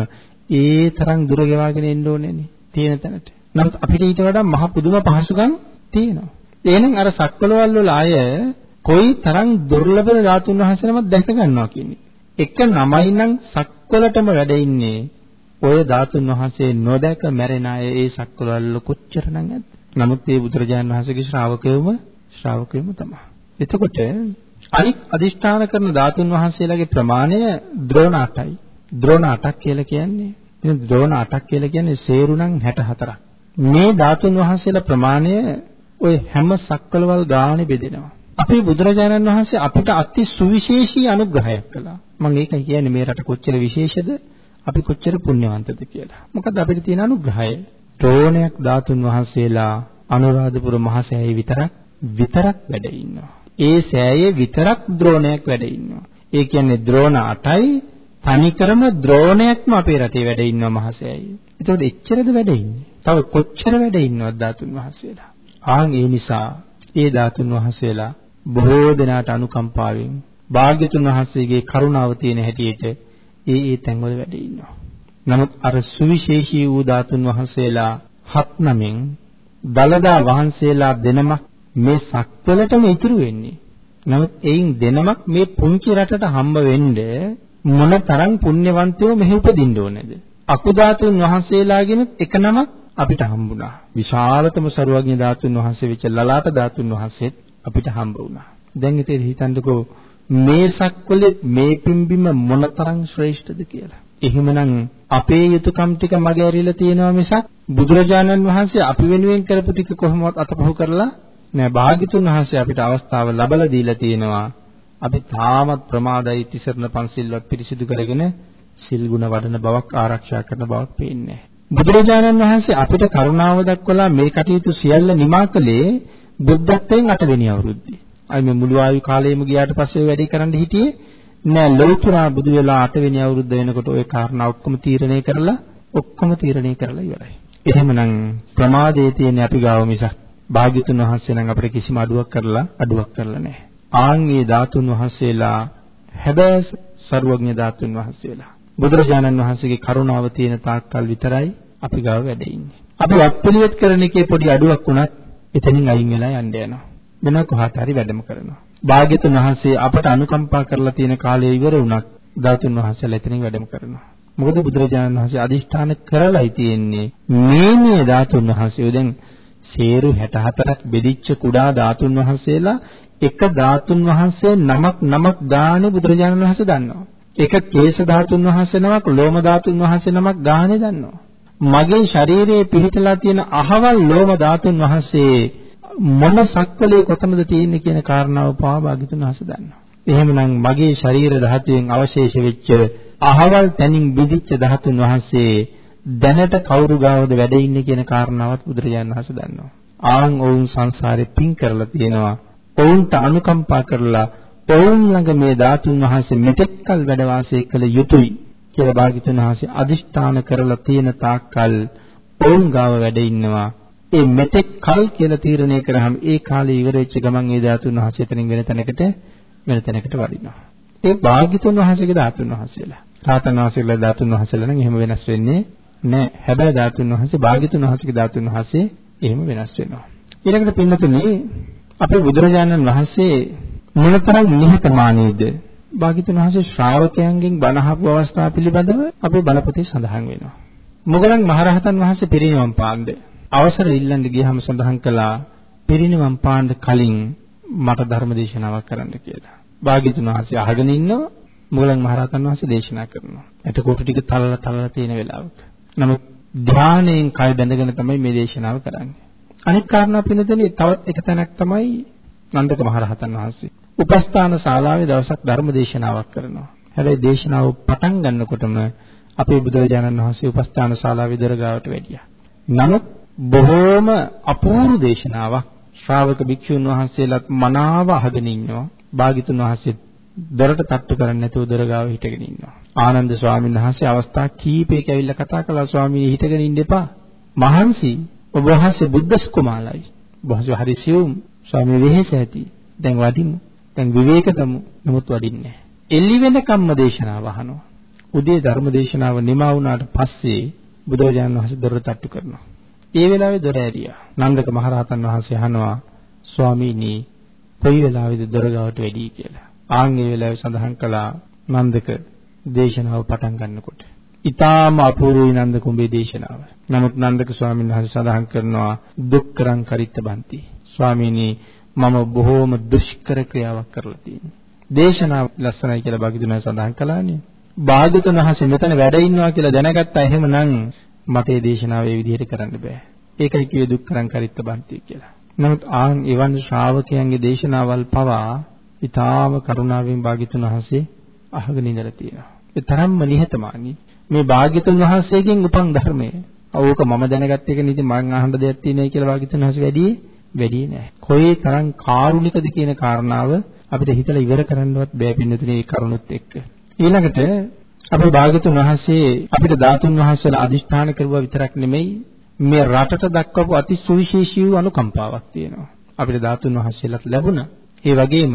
ඒ තරම් දුර ගෙවාගෙන එන්න ඕනේනේ තියෙන තැනට. නමුත් අපිට ඊට වඩා මහ පුදුම පහසුකම් තියෙනවා. එහෙනම් අර සක්වලවල් වල අය කොයි තරම් දුර්ලභ ධාතුන් වහන්සේ නමක් දැක ගන්නවා කියන්නේ. එක නමයි නම් සක්වලටම වැඩ ඉන්නේ ඔය ධාතුන් වහන්සේ නොදැක මැරෙන අය ඒ සක්වලවල කොච්චරනම් ඇද්ද? නමුත් මේ බුදුරජාණන් වහන්සේගේ ශ්‍රාවකයෝම ශ්‍රාවකයෝම තමයි. එතකොට අනික් අදිෂ්ඨාන කරන ධාතුන් වහන්සේලාගේ ප්‍රමාණය ද්‍රෝණ 8යි. ද්‍රෝණ 8ක් කියලා කියන්නේ මේ ද්‍රෝණ 8ක් කියලා කියන්නේ සේරුණම් 64ක්. මේ ධාතුන් වහන්සේලා ප්‍රමාණය ওই හැම සක්වලවල් ගානේ බෙදෙනවා. අපේ බුදුරජාණන් වහන්සේ අපිට අති සුවිශේෂී අනුග්‍රහයක් කළා. මම ඒකයි කියන්නේ මේ රට කොච්චර විශේෂද අපි කොච්චර පුණ්‍යවන්තද කියලා. මොකද අපිට තියෙන අනුග්‍රහය. ද්‍රෝණයක් ධාතුන් වහන්සේලා අනුරාධපුර මහසෑයේ විතරක් විතරක් වැඩ ඉන්නවා. ඒ සෑයේ විතරක් ද්‍රෝණයක් වැඩ ඉන්නවා. ඒ කියන්නේ ද්‍රෝණ 8යි තනිකරම ද්‍රෝණයක්ම අපේ රටේ වැඩ ඉන්නවා මහසෑයේ. ඒතකොට එච්චරද වැඩ ඉන්නේ. තව කොච්චර වැඩ ඉන්නවද ධාතුන් වහන්සේලා? ආන් ඒ නිසා ඒ ධාතුන් වහන්සේලා බොහෝ දෙනාට අනුකම්පාවෙන් භාග්‍යතුන් වහන්සේගේ කරුණාව තියෙන හැටියට ඒ ඒ තැන්වල වැඩ ඉන්නවා. නමුත් අර සුවිශේෂී වූ ධාතුන් වහන්සේලා හත් නමෙන් දලදා වහන්සේලා දෙනමක් මේ සක්වලටම ඉතුරු වෙන්නේ. නමුත් එයින් දෙනමක් මේ පුංචි රටට හම්බ වෙන්නේ මොන තරම් පුණ්‍යවන්තයෝ මෙහි උපදින්න ඕනේද? අකුධාතුන් වහන්සේලාගෙන එක නමක් අපිට හම්බුණා. විශාලතම සරුවඥ ධාතුන් වහන්සේ වෙච්ච ලලාට ධාතුන් වහන්සේත් අපිට හම්බ වුණා. දැන් ඉතින් හිතන්නකෝ මේ සක්වලේ මේ පිම්බිම මොනතරම් ශ්‍රේෂ්ඨද කියලා. එහෙමනම් අපේ යුතුයකම් ටික මගේ ඇරිලා තියෙනවා මිසක් බුදුරජාණන් වහන්සේ අපි වෙනුවෙන් කරපු ටික කොහොමවත් අතපහු කරලා නෑ. භාග්‍යතුන් වහන්සේ අපිට අවස්ථාව ලබලා දීලා තියෙනවා. අපි තාමත් ප්‍රමාදයි තිසරණ පන්සිල්වත් පිරිසිදු කරගෙන සිල් ගුණ වඩන බවක් ආරක්ෂා කරන බවක් පේන්නේ. බුදුරජාණන් වහන්සේ අපිට කරුණාව දක්වලා මේ කටයුතු සියල්ල නිමා කළේ බුද්ධත්වයෙන් අටවෙනි අවුරුද්දේ. අයි මේ මුළු ආයු කාලයම ගියාට පස්සේ වැඩි කරන්න හිටියේ නෑ ලෞතුරා බුදු වෙලා අටවෙනි අවුරුද්ද වෙනකොට ওই කාරණා ඔක්කොම තීරණය කරලා ඔක්කොම තීරණය කරලා ඉවරයි. එහෙමනම් ප්‍රමාදයේ තියෙන අපි ගාව මිසක් භාග්‍යතුන් වහන්සේ නම් අපිට කිසිම අඩුවක් කරලා අඩුවක් කරලා නැහැ. ආන් මේ ධාතුන් වහන්සේලා හැබෑ ਸਰුවඥ ධාතුන් වහන්සේලා බුදුරජාණන් වහන්සේගේ කරුණාව තියෙන තාක්කල් විතරයි අපි ගාව වැඩ ඉන්නේ. අපි වත්පිළිවෙත් කරන එකේ පොඩි අඩුවක් වුණත් එතනින් අයින් වෙලා යන්න යනවා. වෙන කොහාට හරි වැඩම කරනවා. භාග්‍යතුන් වහන්සේ අපට අනුකම්පා කරලා තියෙන කාලය ඉවර වුණත් ධාතුන් වහන්සේලා එතනින් වැඩම කරනවා. මොකද බුදුරජාණන් වහන්සේ අදිෂ්ඨාන කරලායි තියෙන්නේ මේ මේ ධාතුන් වහන්සේ දැන් සේරු 64ක් බෙදිච්ච කුඩා ධාතුන් වහන්සේලා එක ධාතුන් වහන්සේ නමක් නමක් ගානේ බුදුරජාණන් වහන්සේ දන්නවා. එක කේශ ධාතුන් වහන්සේ නමක් ලෝම ධාතුන් වහන්සේ නමක් ගානේ දන්නවා. මගේ ශරීරයේ පිහිටලා තියෙන අහවල් ලෝම ධාතුන් වහන්සේ මොන සක්වලේ කොතනද තියෙන්නේ කියන කාරණාව පාවාගිතුන් වහන්සේ දන්නවා. එහෙමනම් මගේ ශරීර ධාතුවෙන් අවශේෂ වෙච්ච අහවල් තැනින් බෙදිච්ච ධාතුන් වහන්සේ දැනට කවුරු ගාවද වැඩ ඉන්නේ කියන කාරණාවත් බුදුරජාණන් වහන්සේ දන්නවා. ආන් ඔවුන් සංසාරේ පින් කරලා තියෙනවා. ඔවුන්ට අනුකම්පා කරලා ඔවුන් ළඟ මේ ධාතුන් වහන්සේ මෙතෙක්කල් වැඩ වාසය කළ යුතුයි කියලා භාග්‍යතුන් වහන්සේ අදිෂ්ඨාන කරලා තියෙන තාක්කල් ඔවුන් ගාව වැඩ ඉන්නවා. ඒ මෙතෙක් කල් කියලා තීරණය කරාම ඒ කාලේ ඉවර වෙච්ච ගමන් ඒ ධාතුන් වහන්සේ එතනින් වෙන තැනකට වෙන තැනකට වඩිනවා. ඒ භාග්‍යතුන් වහන්සේගේ ධාතුන් වහන්සේලා. රාතන් වහන්සේලා ධාතුන් වහන්සේලා නම් එහෙම වෙනස් වෙන්නේ නෑ. හැබැයි ධාතුන් වහන්සේ භාග්‍යතුන් වහන්සේගේ ධාතුන් වහන්සේ එහෙම වෙනස් වෙනවා. ඊළඟට පින්නතුනේ අපේ බුදුරජාණන් වහන්සේ මොනතරම් නිහතමානීද? භාග්‍යතුන් වහන්සේ ශ්‍රාවකයන්ගෙන් බණ අහපු අවස්ථාව පිළිබඳව අපේ බණ පොතේ සඳහන් වෙනවා. මොගලන් මහරහතන් වහන්සේ පිරිනිවන් පාන්නේ අවසර ඉල්ලන්න ගියහම සඳහන් කළා පිරිනිවන් පාන්න කලින් මට ධර්ම දේශනාවක් කරන්න කියලා. භාග්‍යතුන් වහන්සේ අහගෙන ඉන්නවා මුගලන් මහරහතන් වහන්සේ දේශනා කරනවා. එතකොට ටික තලලා තලලා තියෙන වෙලාවක. නමුත් ධානයෙන් කය බැඳගෙන තමයි මේ දේශනාව කරන්නේ. අනිත් කාරණා පිනදෙනේ තවත් එක තැනක් තමයි නන්දක මහරහතන් වහන්සේ. උපස්ථාන ශාලාවේ දවසක් ධර්ම දේශනාවක් කරනවා. හැබැයි දේශනාව පටන් ගන්නකොටම අපේ බුදුරජාණන් වහන්සේ උපස්ථාන ශාලාවේ දොර ගාවට වැඩියා. නමුත් බොහෝම අපූර්ව දේශනාවක් ශ්‍රාවක භික්ෂුන් වහන්සේලාත් මනාව අහගෙන ඉන්නවා. භාග්‍යතුන් වහන්සේ දොරට තට්ටු කරන්නේ නැතුව දොර ගාව හිටගෙන ඉන්නවා. ආනන්ද ස්වාමීන් වහන්සේ අවස්ථා කීපයක ඇවිල්ලා කතා කළා ස්වාමී හිටගෙන ඉන්න එපා. මහන්සි ඔබ වහන්සේ බුද්ධ කුමාරයි. බොහොම හරි සියුම් ස්වාමී වෙහෙස ඇති. දැන් වඩිමු. දැන් විවේකදමු. නමුත් වඩින්නේ නැහැ. එළි වෙනකම්ම දේශනාව අහනවා. උදේ ධර්ම දේශනාව නිමා වුණාට පස්සේ බුදුරජාණන් වහන්සේ දොර තට්ටු කරනවා. ඒ වෙලාවේ දොර ඇරියා. නන්දක මහරහතන් වහන්සේ අහනවා ස්වාමීනි කොයි වෙලාවේද දොර ගාවට වැඩි කියලා. ආන් ඒ වෙලාවේ සඳහන් කළා නන්දක දේශනාව පටන් ගන්නකොට. ඊටාම අපූර්වයි නන්දක උඹේ දේශනාව. නමුත් නන්දක ස්වාමීන් වහන්සේ සඳහන් කරනවා දුක්කරං කරිත්ත බන්ති. ස්වාමීනි මම බොහෝම දුෂ්කර ක්‍රියාවක් කරලා තියෙනවා. දේශනාව ලස්සනයි කියලා භාග්‍යතුන් සඳහන් කළානේ. භාග්‍යතුන් වහන්සේ මෙතන වැඩ ඉන්නවා කියලා දැනගත්තා එහෙමනම් මට මේ දේශනාව ඒ විදිහට කරන්න බෑ. ඒකයි කිව්වේ දුක්කරං කරිත්ත බන්ති කියලා. නමුත් ආන් එවන් ශ්‍රාවකයන්ගේ දේශනාවල් පවා ඊටාම කරුණාවෙන් භාග්‍යතුන් වහන්සේ අහගෙන ඉඳලා තියෙනවා. ඒ තරම්ම නිහතමානී මේ භාග්‍යතුන් වහන්සේගෙන් උපන් ධර්මය. ඕක මම දැනගත්ත එක නිදි මං අහන්න දෙයක් තියෙනයි කියලා භාග්‍යතුන් වහන්සේ වැඩි වැඩි නෑ. කොයි තරම් කාරුණිකද කියන කාරණාව අපිට හිතලා ඉවර කරන්නවත් බෑ පින්නතුනේ මේ කරුණුත් එක්ක. ඊළඟට අපේ භාග්‍යතුන් වහන්සේ අපිට ධාතුන් වහන්සේලා අදිෂ්ඨාන කරුවා විතරක් නෙමෙයි මේ රටට දක්වපු අති සුවිශේෂී වූ අනුකම්පාවක් තියෙනවා. අපිට ධාතුන් වහන්සේලාට ලැබුණා. ඒ වගේම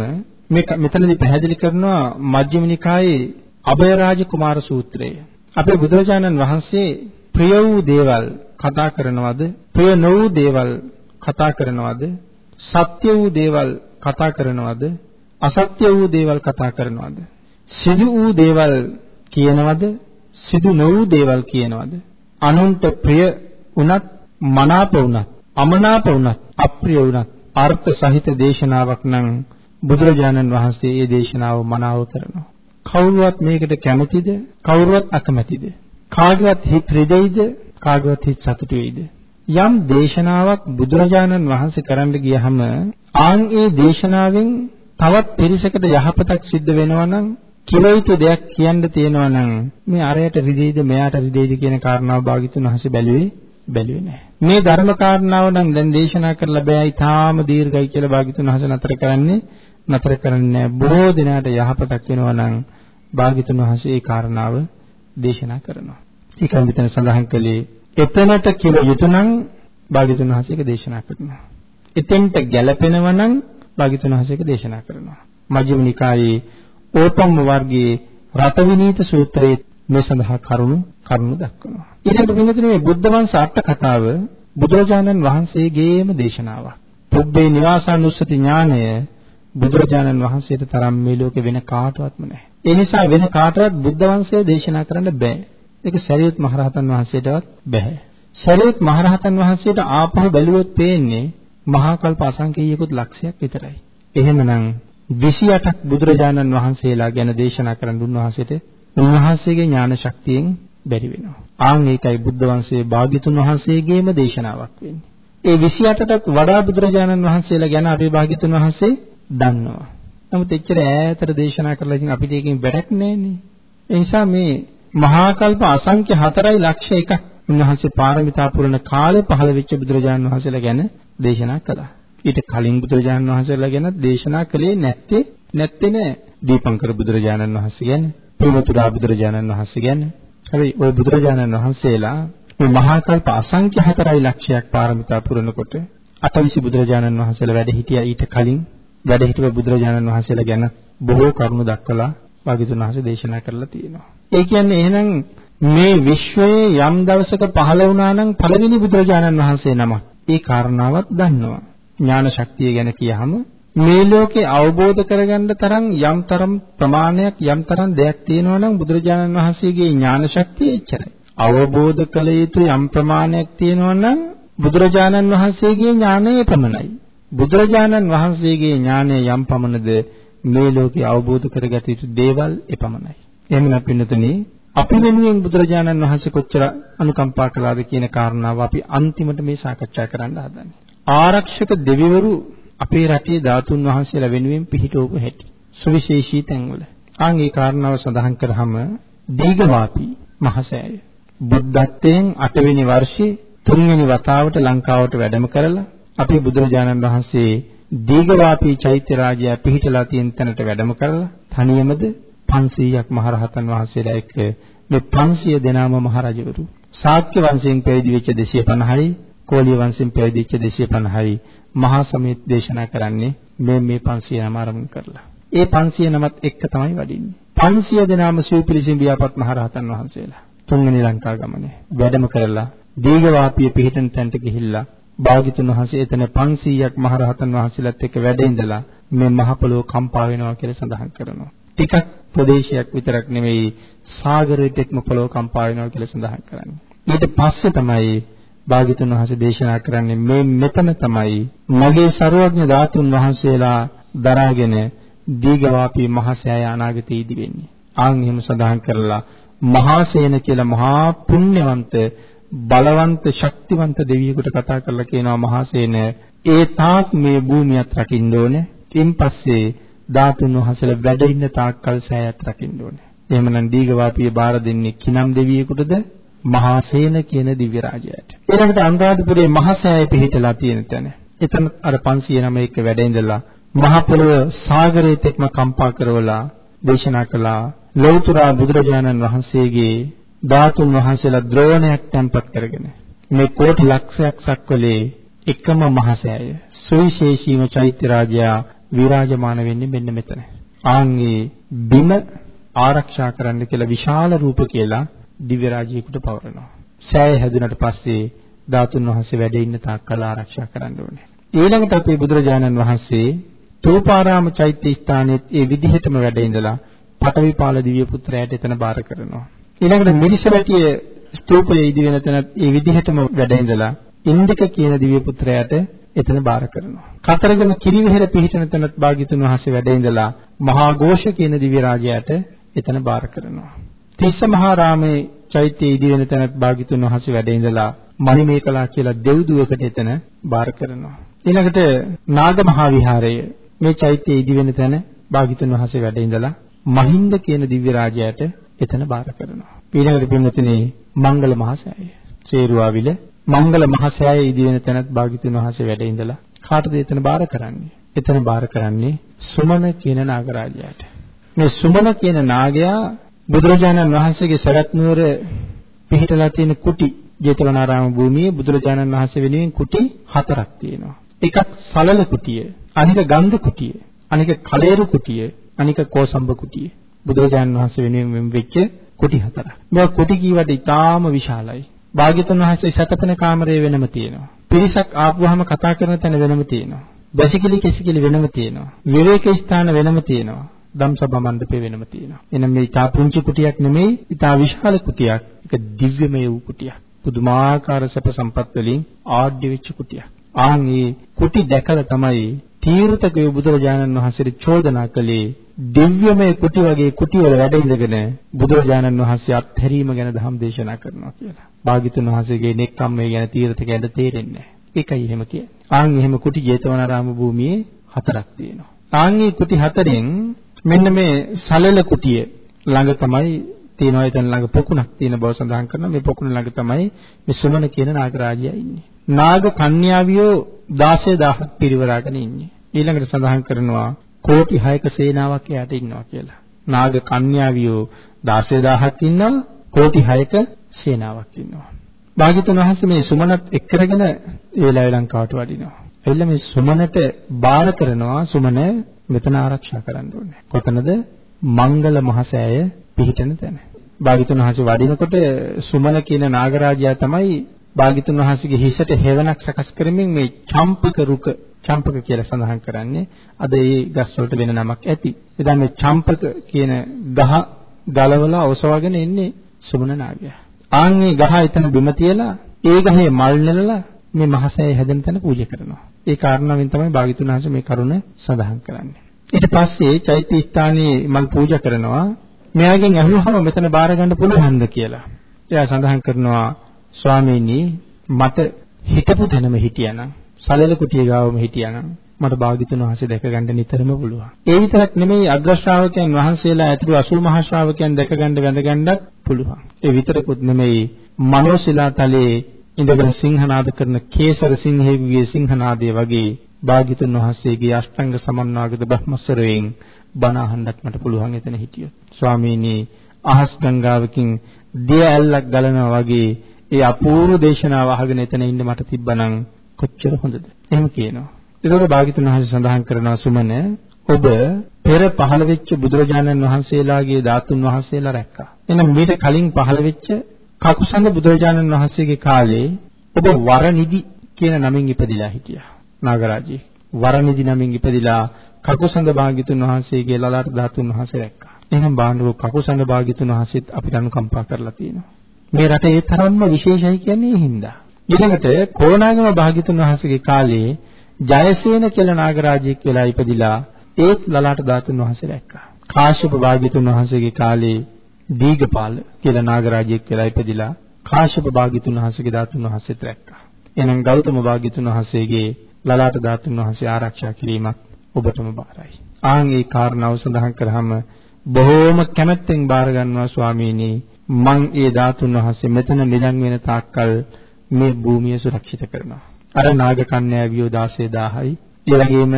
මේ මෙතනදී පැහැදිලි කරනවා මජ්ක්‍ධිම නිකායේ අභයරාජ කුමාර සූත්‍රය. අපේ බුදුරජාණන් වහන්සේ ප්‍රිය වූ දේවල් කතා කරනවද? ප්‍රිය නොවූ දේවල් කතා කරනවද? සත්‍ය වූ දේවල් කතා කරනවද? අසත්‍ය වූ දේවල් කතා කරනවද? සිදු වූ දේවල් කියනවද? සිදු නොවූ දේවල් කියනවද? අනුන්ට ප්‍රිය වුණත් මනාප වුණත් අමනාප වුණත් අප්‍රිය වුණත් අර්ථ සහිත දේශනාවක් නම් බුදුරජාණන් වහන්සේ මේ දේශනාව මනාව කරනවා. කවුරුවත් මේකට කැමතිද? කවුරුවත් අකමැතිද? කාගේවත් හිත රිදෙයිද? කාගේවත් හිත සතුටු වෙයිද? යම් දේශනාවක් බුදුරජාණන් වහන්සේ කරන්න ගියහම ආන් ඒ දේශනාවෙන් තවත් පිරිසකට යහපතක් සිද්ධ වෙනවා නම් කිලයිතු දෙයක් කියන්න තියෙනවා නම් මේ අරයට රිදෙයිද මෙයාට රිදෙයිද කියන කාරණාව භාගිතුන් වහන්සේ බැලුවේ බැලුවේ නැහැ. මේ ධර්ම කාරණාව නම් දැන් දේශනා කරලා බෑ ඊටාම දීර්ඝයි කියලා භාග්‍යතුන් වහන්සේ නතර කරන්නේ නතර කරන්නේ බොහෝ දිනකට යහපතක් වෙනවා නම් භාග්‍යතුන් වහන්සේ ඒ කාරණාව දේශනා කරනවා. ඒකම විතර සඳහන් කළේ එතනට කිව යුතු නම් භාග්‍යතුන් වහන්සේ ඒක දේශනා කරනවා. එතෙන්ට ගැළපෙනව නම් භාග්‍යතුන් වහන්සේ ඒක දේශනා කරනවා. මජ්ක්‍ධිම නිකායේ ඕපම් වර්ගයේ රතවිනීත සූත්‍රයේ මේ සඳහා කරුණු කරුණු දක්වනවා. ඊළඟට පින්වතුනි මේ බුද්ධ වංශ අට කතාව බුදුරජාණන් වහන්සේගේම දේශනාවක්. පුබ්බේ නිවාසානුස්සති ඥානය බුදුරජාණන් වහන්සේට තරම් මේ ලෝකේ වෙන කාටවත්ම නැහැ. ඒ නිසා වෙන කාටවත් බුද්ධ වංශය දේශනා කරන්න බෑ. ඒක සරියුත් මහරහතන් වහන්සේටවත් බෑ. සරියුත් මහරහතන් වහන්සේට ආපහු බැලුවොත් පේන්නේ මහා කල්ප අසංකේයකුත් ලක්ෂයක් විතරයි. එහෙමනම් 28ක් බුදුරජාණන් වහන්සේලා ගැන දේශනා කරන උන්වහන්සේට උන්වහන්සේගේ ඥාන ශක්තියෙන් බැරි වෙනවා. ආන් ඒකයි බුද්ධ වංශයේ භාග්‍යතුන් වහන්සේගේම දේශනාවක් වෙන්නේ. ඒ 28ටත් වඩා බුදුරජාණන් වහන්සේලා ගැන අපේ භාග්‍යතුන් වහන්සේ දන්නවා. නමුත් එච්චර ඈතට දේශනා කරලා ඉතින් අපිට ඒකෙන් වැඩක් නැහැනේ. ඒ නිසා මේ මහා කල්ප අසංඛ්‍ය 4යි ලක්ෂ 1ක් උන්වහන්සේ පාරමිතා පුරන කාලේ පහළ වෙච්ච බුදුරජාණන් වහන්සේලා ගැන දේශනා කළා. ඊට කලින් බුදුරජාණන් වහන්සේලා ගැන දේශනා කළේ නැත්තේ නැත්තේ නෑ. දීපංකර බුදුරජාණන් වහන්සේ ගැන, ප්‍රමුතුරා බුදුරජාණන් වහන්සේ ගැන. හැබැයි ওই බුදුරජාණන් වහන්සේලා මේ මහා කල්ප අසංඛ්‍ය 4යි ලක්ෂයක් පාරමිතා පුරනකොට අටවිසි බුදුරජාණන් වහන්සේලා වැඩ හිටියා ඊට කලින් වැඩ හිටපු බුදුරජාණන් වහන්සේලා ගැන බොහෝ කරුණු දක්වලා භාග්‍යතුන් වහන්සේ දේශනා කරලා තියෙනවා. ඒ කියන්නේ එහෙනම් මේ විශ්වයේ යම් දවසක පහළ වුණා නම් පළවෙනි බුදුරජාණන් වහන්සේ නමක්. ඒ කාරණාවත් දන්නවා. ඥාන ශක්තිය ගැන කියහම මේ ලෝකේ අවබෝධ කරගන්න තරම් යම් තරම් ප්‍රමාණයක් යම් තරම් දෙයක් තියෙනවා නම් බුදුරජාණන් වහන්සේගේ ඥාන ශක්තිය එච්චරයි. අවබෝධ කළ යුතු යම් ප්‍රමාණයක් තියෙනවා නම් බුදුරජාණන් වහන්සේගේ ඥානය පමණයි. බුදුරජාණන් වහන්සේගේ ඥානය යම් පමණද මේ ලෝකේ අවබෝධ කරගත යුතු දේවල් එපමණයි. එහෙමනම් පින්නතුනි අපි වෙනුවෙන් බුදුරජාණන් වහන්සේ කොච්චර අනුකම්පා කළාද කියන කාරණාව අපි අන්තිමට මේ සාකච්ඡා කරන්න හදන්නේ. ආරක්ෂක දෙවිවරු අපේ රටේ ධාතුන් වහන්සේලා වෙනුවෙන් පිහිටවපු හැටි. සුවිශේෂී තැන්වල. ආන් ඒ කාරණාව සඳහන් කරාම දීඝවාපි මහසෑය බුද්ධත්වයෙන් 8 වෙනි වර්ෂයේ 3 වෙනි වතාවට ලංකාවට වැඩම කරලා අපේ බුදුරජාණන් වහන්සේ දීඝවාපී චෛත්‍ය රාජ්‍යය පිහිටලා තියෙන තැනට වැඩම කරලා තනියමද 500ක් මහරහතන් වහන්සේලා එක්ක මේ 500 දෙනාම මහරජවරු ශාක්‍ය වංශයෙන් පැවිදි වෙච්ච 250යි කෝලිය වංශයෙන් පැවිදි වෙච්ච 250යි මහා සමීත් දේශනා කරන්නේ මේ මේ 500 නම ආරම්භ කරලා. ඒ 500 නමත් එක්ක තමයි වඩින්නේ. 500 දෙනාම සිව්පිලිසින් බියාපත් මහරහතන් වහන්සේලා තුන්වෙනි ලංකා ගමනේ වැඩම කරලා දීඝවාපිය පිහිටන තැනට ගිහිල්ලා භාග්‍යතුන් වහන්සේ එතන 500ක් මහරහතන් වහන්සේලාත් එක්ක වැඩ ඉඳලා මේ මහ පොළොව කම්පා වෙනවා කියලා සඳහන් කරනවා. ටිකක් ප්‍රදේශයක් විතරක් නෙවෙයි සාගරයටම පොළොව කම්පා වෙනවා කියලා සඳහන් කරන්නේ. ඊට පස්සේ තමයි භාග්‍යතුන් වහන්සේ දේශනා කරන්නේ මේ මෙතන තමයි මගේ ਸਰවඥ ධාතුන් වහන්සේලා දරාගෙන දීඝවාපී මහසෑය අනාගතයේ ඉදි වෙන්නේ. ආන් එහෙම සඳහන් කරලා මහාසේන කියලා මහා පුණ්‍යවන්ත බලවන්ත ශක්තිවන්ත දෙවියෙකුට කතා කරලා කියනවා මහසේන ඒ තාක් මේ භූමියත් රකින්න ඕනේ. ඉන් පස්සේ ධාතුන් වහන්සේලා වැඩ ඉන්න තාක්කල් සෑයත් රකින්න ඕනේ. එහෙමනම් දීඝවාපිය බාර දෙන්නේ කිනම් දෙවියෙකුටද? මහාසේන කියන දිව්‍ය රාජයාට. ඊළඟට අනුරාධපුරයේ මහසෑය පිහිටලා තියෙන තැන. එතන අර 509 එක වැඩ ඉඳලා මහ පොළොව සාගරයේ තෙක්ම කම්පා කරවලා දේශනා කළා ලෞතර බුදුරජාණන් වහන්සේගේ ධාතුන් වහන්සේලා ද්‍රෝණයක් තැන්පත් කරගෙන මේ කෝටි ලක්ෂයක් සක්වලේ එකම මහසෑය සුවිශේෂීම චෛත්‍ය රාජයා විරාජමාන වෙන්නේ මෙන්න මෙතන. ආන්ගේ බිම ආරක්ෂා කරන්න කියලා විශාල රූප කියලා දිව්‍ය රාජ්‍යයකට පවරනවා. සෑය හැදුනට පස්සේ ධාතුන් වහන්සේ වැඩ ඉන්න තාක් කල් ආරක්ෂා කරන්න ඕනේ. ඊළඟට අපේ බුදුරජාණන් වහන්සේ තෝපාරාම චෛත්‍ය ස්ථානයේ ඒ විදිහටම වැඩ ඉඳලා පටවිපාල දිව්‍ය පුත්‍රයාට එතන බාර කරනවා. ඊළඟට මිරිසවැටිය ස්තූපයේ ඉදි වෙන තැන ඒ විදිහටම වැඩ ඉඳලා ඉන්දික කියන දිව්‍ය පුත්‍රයාට එතන බාර කරනවා. කතරගම කිරිවෙහෙර පිහිටන තැනත් භාග්‍යතුන් වහන්සේ වැඩ ඉඳලා මහා ഘോഷ කියන දිව්‍ය රාජයාට එතන බාර කරනවා. තිස්ස මහා රාමේ චෛත්‍යයේ ඉදි වෙන තැනත් භාග්‍යතුන් වහන්සේ වැඩ ඉඳලා මණිමේකලා කියලා දෙව්දුවකට එතන බාර කරනවා. ඊළඟට නාග මහා විහාරය මේ චෛත්‍යයේ ඉදි වෙන තැන භාග්‍යතුන් වහන්සේ වැඩ ඉඳලා මහින්ද කියන දිව්‍ය රාජයාට එතන බාර කරනවා. ඊළඟට පින්වතුනි මංගල මහසෑය. සේරුවාවිල මංගල මහසෑය ඉදි වෙන තැනත් භාග්‍යතුන් වහන්සේ වැඩ ඉඳලා කාටද එතන බාර කරන්නේ? එතන බාර කරන්නේ සුමන කියන නාගරාජයාට. මේ සුමන කියන නාගයා බුදුරජාණන් වහන්සේගේ සරත් නුවර පිහිටලා තියෙන කුටි ජේතවනාරාම භූමියේ බුදුරජාණන් වහන්සේ වෙනුවෙන් කුටි හතරක් තියෙනවා. එකක් සලල කුටිය, අනික ගන්ධ කුටිය, අනික කලේරු කුටිය, අනික කෝසම්බ කුටිය. බුදුරජාණන් වහන්සේ වෙනුවෙන් වෙච්ච කුටි හතරක්. මේවා කුටි කීවට ඉතාම විශාලයි. භාග්‍යතුන් වහන්සේ සතපන කාමරය වෙනම තියෙනවා. පිරිසක් ආපුවාම කතා කරන තැන වෙනම තියෙනවා. බැසිකිලි කෙසිකිලි වෙනම තියෙනවා. විවේක ස්ථාන වෙනම තියෙනවා. ධම්සභා මණ්ඩපේ වෙනම තියෙනවා. එහෙනම් මේ ඉතා පුංචි කුටියක් නෙමෙයි, ඉතා විශාල කුටියක්. ඒක දිව්‍යමය වූ කුටියක්. පුදුමාකාර සැප සම්පත් වලින් ආඩ්‍ය වෙච්ච කුටියක්. ආන් මේ කුටි දැකලා තමයි තීර්ථකයෝ බුදුරජාණන් වහන්සේට චෝදනා කළේ දිව්‍යමය කුටි වගේ කුටි වල වැඩ ඉඳගෙන බුදුරජාණන් වහන්සේ අත්හැරීම ගැන ධම් දේශනා කරනවා කියලා. භාග්‍යතුන් වහන්සේගේ නෙක්ඛම්මේ ගැන තීර්ථකයන්ට තේරෙන්නේ නැහැ. ඒකයි එහෙම කියන්නේ. ආන් එහෙම කුටි ජේතවනාරාම භූමියේ හතරක් තියෙනවා. ආන් මේ කුටි හතරෙන් මෙන්න මේ සලල කුටිය ළඟ තමයි තියෙනවා එතන ළඟ පොකුණක් තියෙන බව සඳහන් කරනවා මේ පොකුණ ළඟ තමයි මේ සුමන කියන නාගරාජයා ඉන්නේ නාග කන්‍යාවියෝ 16000ක් පිරිවරාගෙන ඉන්නේ ඊළඟට සඳහන් කරනවා කෝටි 6ක සේනාවක් එයාට ඉන්නවා කියලා නාග කන්‍යාවියෝ 16000ක් ඉන්නවා කෝටි 6ක සේනාවක් ඉන්නවා භාග්‍යතුන් වහන්සේ මේ සුමනත් එක් කරගෙන ඒ ලංකාවට වඩිනවා එල්ල මේ සුමනට බාර කරනවා සුමන මෙතන ආරක්ෂා කරන්න ඕනේ. කොතනද? මංගල මහසෑය පිහිටන තැන. භාග්‍යතුන් වහන්සේ වඩිනකොට සුමන කියන නාගරාජයා තමයි භාග්‍යතුන් වහන්සේගේ හිසට හේවණක් සකස් කරමින් මේ චම්පක රුක චම්පක කියලා සඳහන් කරන්නේ. අද ඒ ගස් වලට වෙන නමක් ඇති. එදා මේ චම්පක කියන ගහ ගලවලා ඔසවගෙන ඉන්නේ සුමන නාගයා. ආන් මේ ගහ එතන බිම තියලා ඒ ගහේ මල් නෙලලා මේ මහසෑය හැදෙන තැන පූජා කරනවා. ඒ කාරණාවෙන් තමයි භාග්‍යතුන් වහන්සේ මේ කරුණ සඳහන් කරන්නේ. ඊට පස්සේ චෛත්‍ය ස්ථානයේ මල් පූජා කරනවා. මෙයාගෙන් අහුවහම මෙතන බාර ගන්න පුළුවන්ද කියලා. එයා සඳහන් කරනවා ස්වාමීනි මට හිතපු තැනම හිටියානම් සලල කුටිය ගාවම හිටියානම් මට භාග්‍යතුන් වහන්සේ දැක ගන්න නිතරම පුළුවන්. ඒ විතරක් නෙමෙයි අග්‍ර ශ්‍රාවකයන් වහන්සේලා ඇතුළු 80 මහා ශ්‍රාවකයන් දැක ගන්න වැඳ ගන්නත් පුළුවන්. ඒ විතරකුත් නෙමෙයි මනෝශිලා තලයේ ඉඳගෙන සිංහනාද කරන කේසර සිංහෙවිගේ සිංහනාදය වගේ භාග්‍යතුන් වහන්සේගේ අෂ්ටාංග සමන්වාගත බ්‍රහ්මස්වරයෙන් බණ අහන්නත් මට පුළුවන් එතන හිටියොත්. ස්වාමීනි අහස් ගංගාවකින් දිය ඇල්ලක් ගලනවා වගේ ඒ අපූර්ව දේශනාව අහගෙන එතන ඉන්න මට තිබ්බනම් කොච්චර හොඳද? එහෙම කියනවා. ඒකෝට භාග්‍යතුන් වහන්සේ සඳහන් කරනවා සුමන ඔබ පෙර පහළ වෙච්ච බුදුරජාණන් වහන්සේලාගේ ධාතුන් වහන්සේලා රැක්කා. එහෙනම් මීට කලින් පහළ වෙච්ච කකුසඳ බුදුරජාණන් වහන්සේගේ කාලේ ඔබ වරනිදි කියන නමින් ඉපදිලා හිටියා. නාගරාජී. වරනිදි නමින් ඉපදිලා කකුසඳ භාග්‍යතුන් වහන්සේගේ ලලාට ධාතුන් වහන්සේ දැක්කා. එහෙනම් බාණ්ඩව කකුසඳ භාග්‍යතුන් වහන්සේත් අපිට අනුකම්පා කරලා තියෙනවා. මේ රට ඒ තරම්ම විශේෂයි කියන්නේ ඒ හින්දා. ඊළඟට කොරණාගම භාග්‍යතුන් වහන්සේගේ කාලේ ජයසේන කියලා නාගරාජයෙක් වෙලා ඉපදිලා ඒත් ලලාට ධාතුන් වහන්සේ දැක්කා. කාශ්‍යප භාග්‍යතුන් වහන්සේගේ කාලේ දීඝපාල කියලා නාගරාජයෙක් වෙලා ඉපදිලා කාශ්‍යප භාග්‍යතුන් වහන්සේගේ ධාතුන් වහන්සේත් රැක්කා. එහෙනම් ගෞතම භාග්‍යතුන් වහන්සේගේ ලලාට ධාතුන් වහන්සේ ආරක්ෂා කිරීමක් ඔබටම බාරයි. ආන් ඒ කාරණාව සඳහන් කරාම බොහෝම කැමැත්තෙන් බාර ගන්නවා ස්වාමීනි මං ඒ ධාතුන් වහන්සේ මෙතන නිලං වෙන තාක්කල් මේ භූමිය සුරක්ෂිත කරනවා. අර නාග කන්‍යාවියෝ 16000යි ඒ වගේම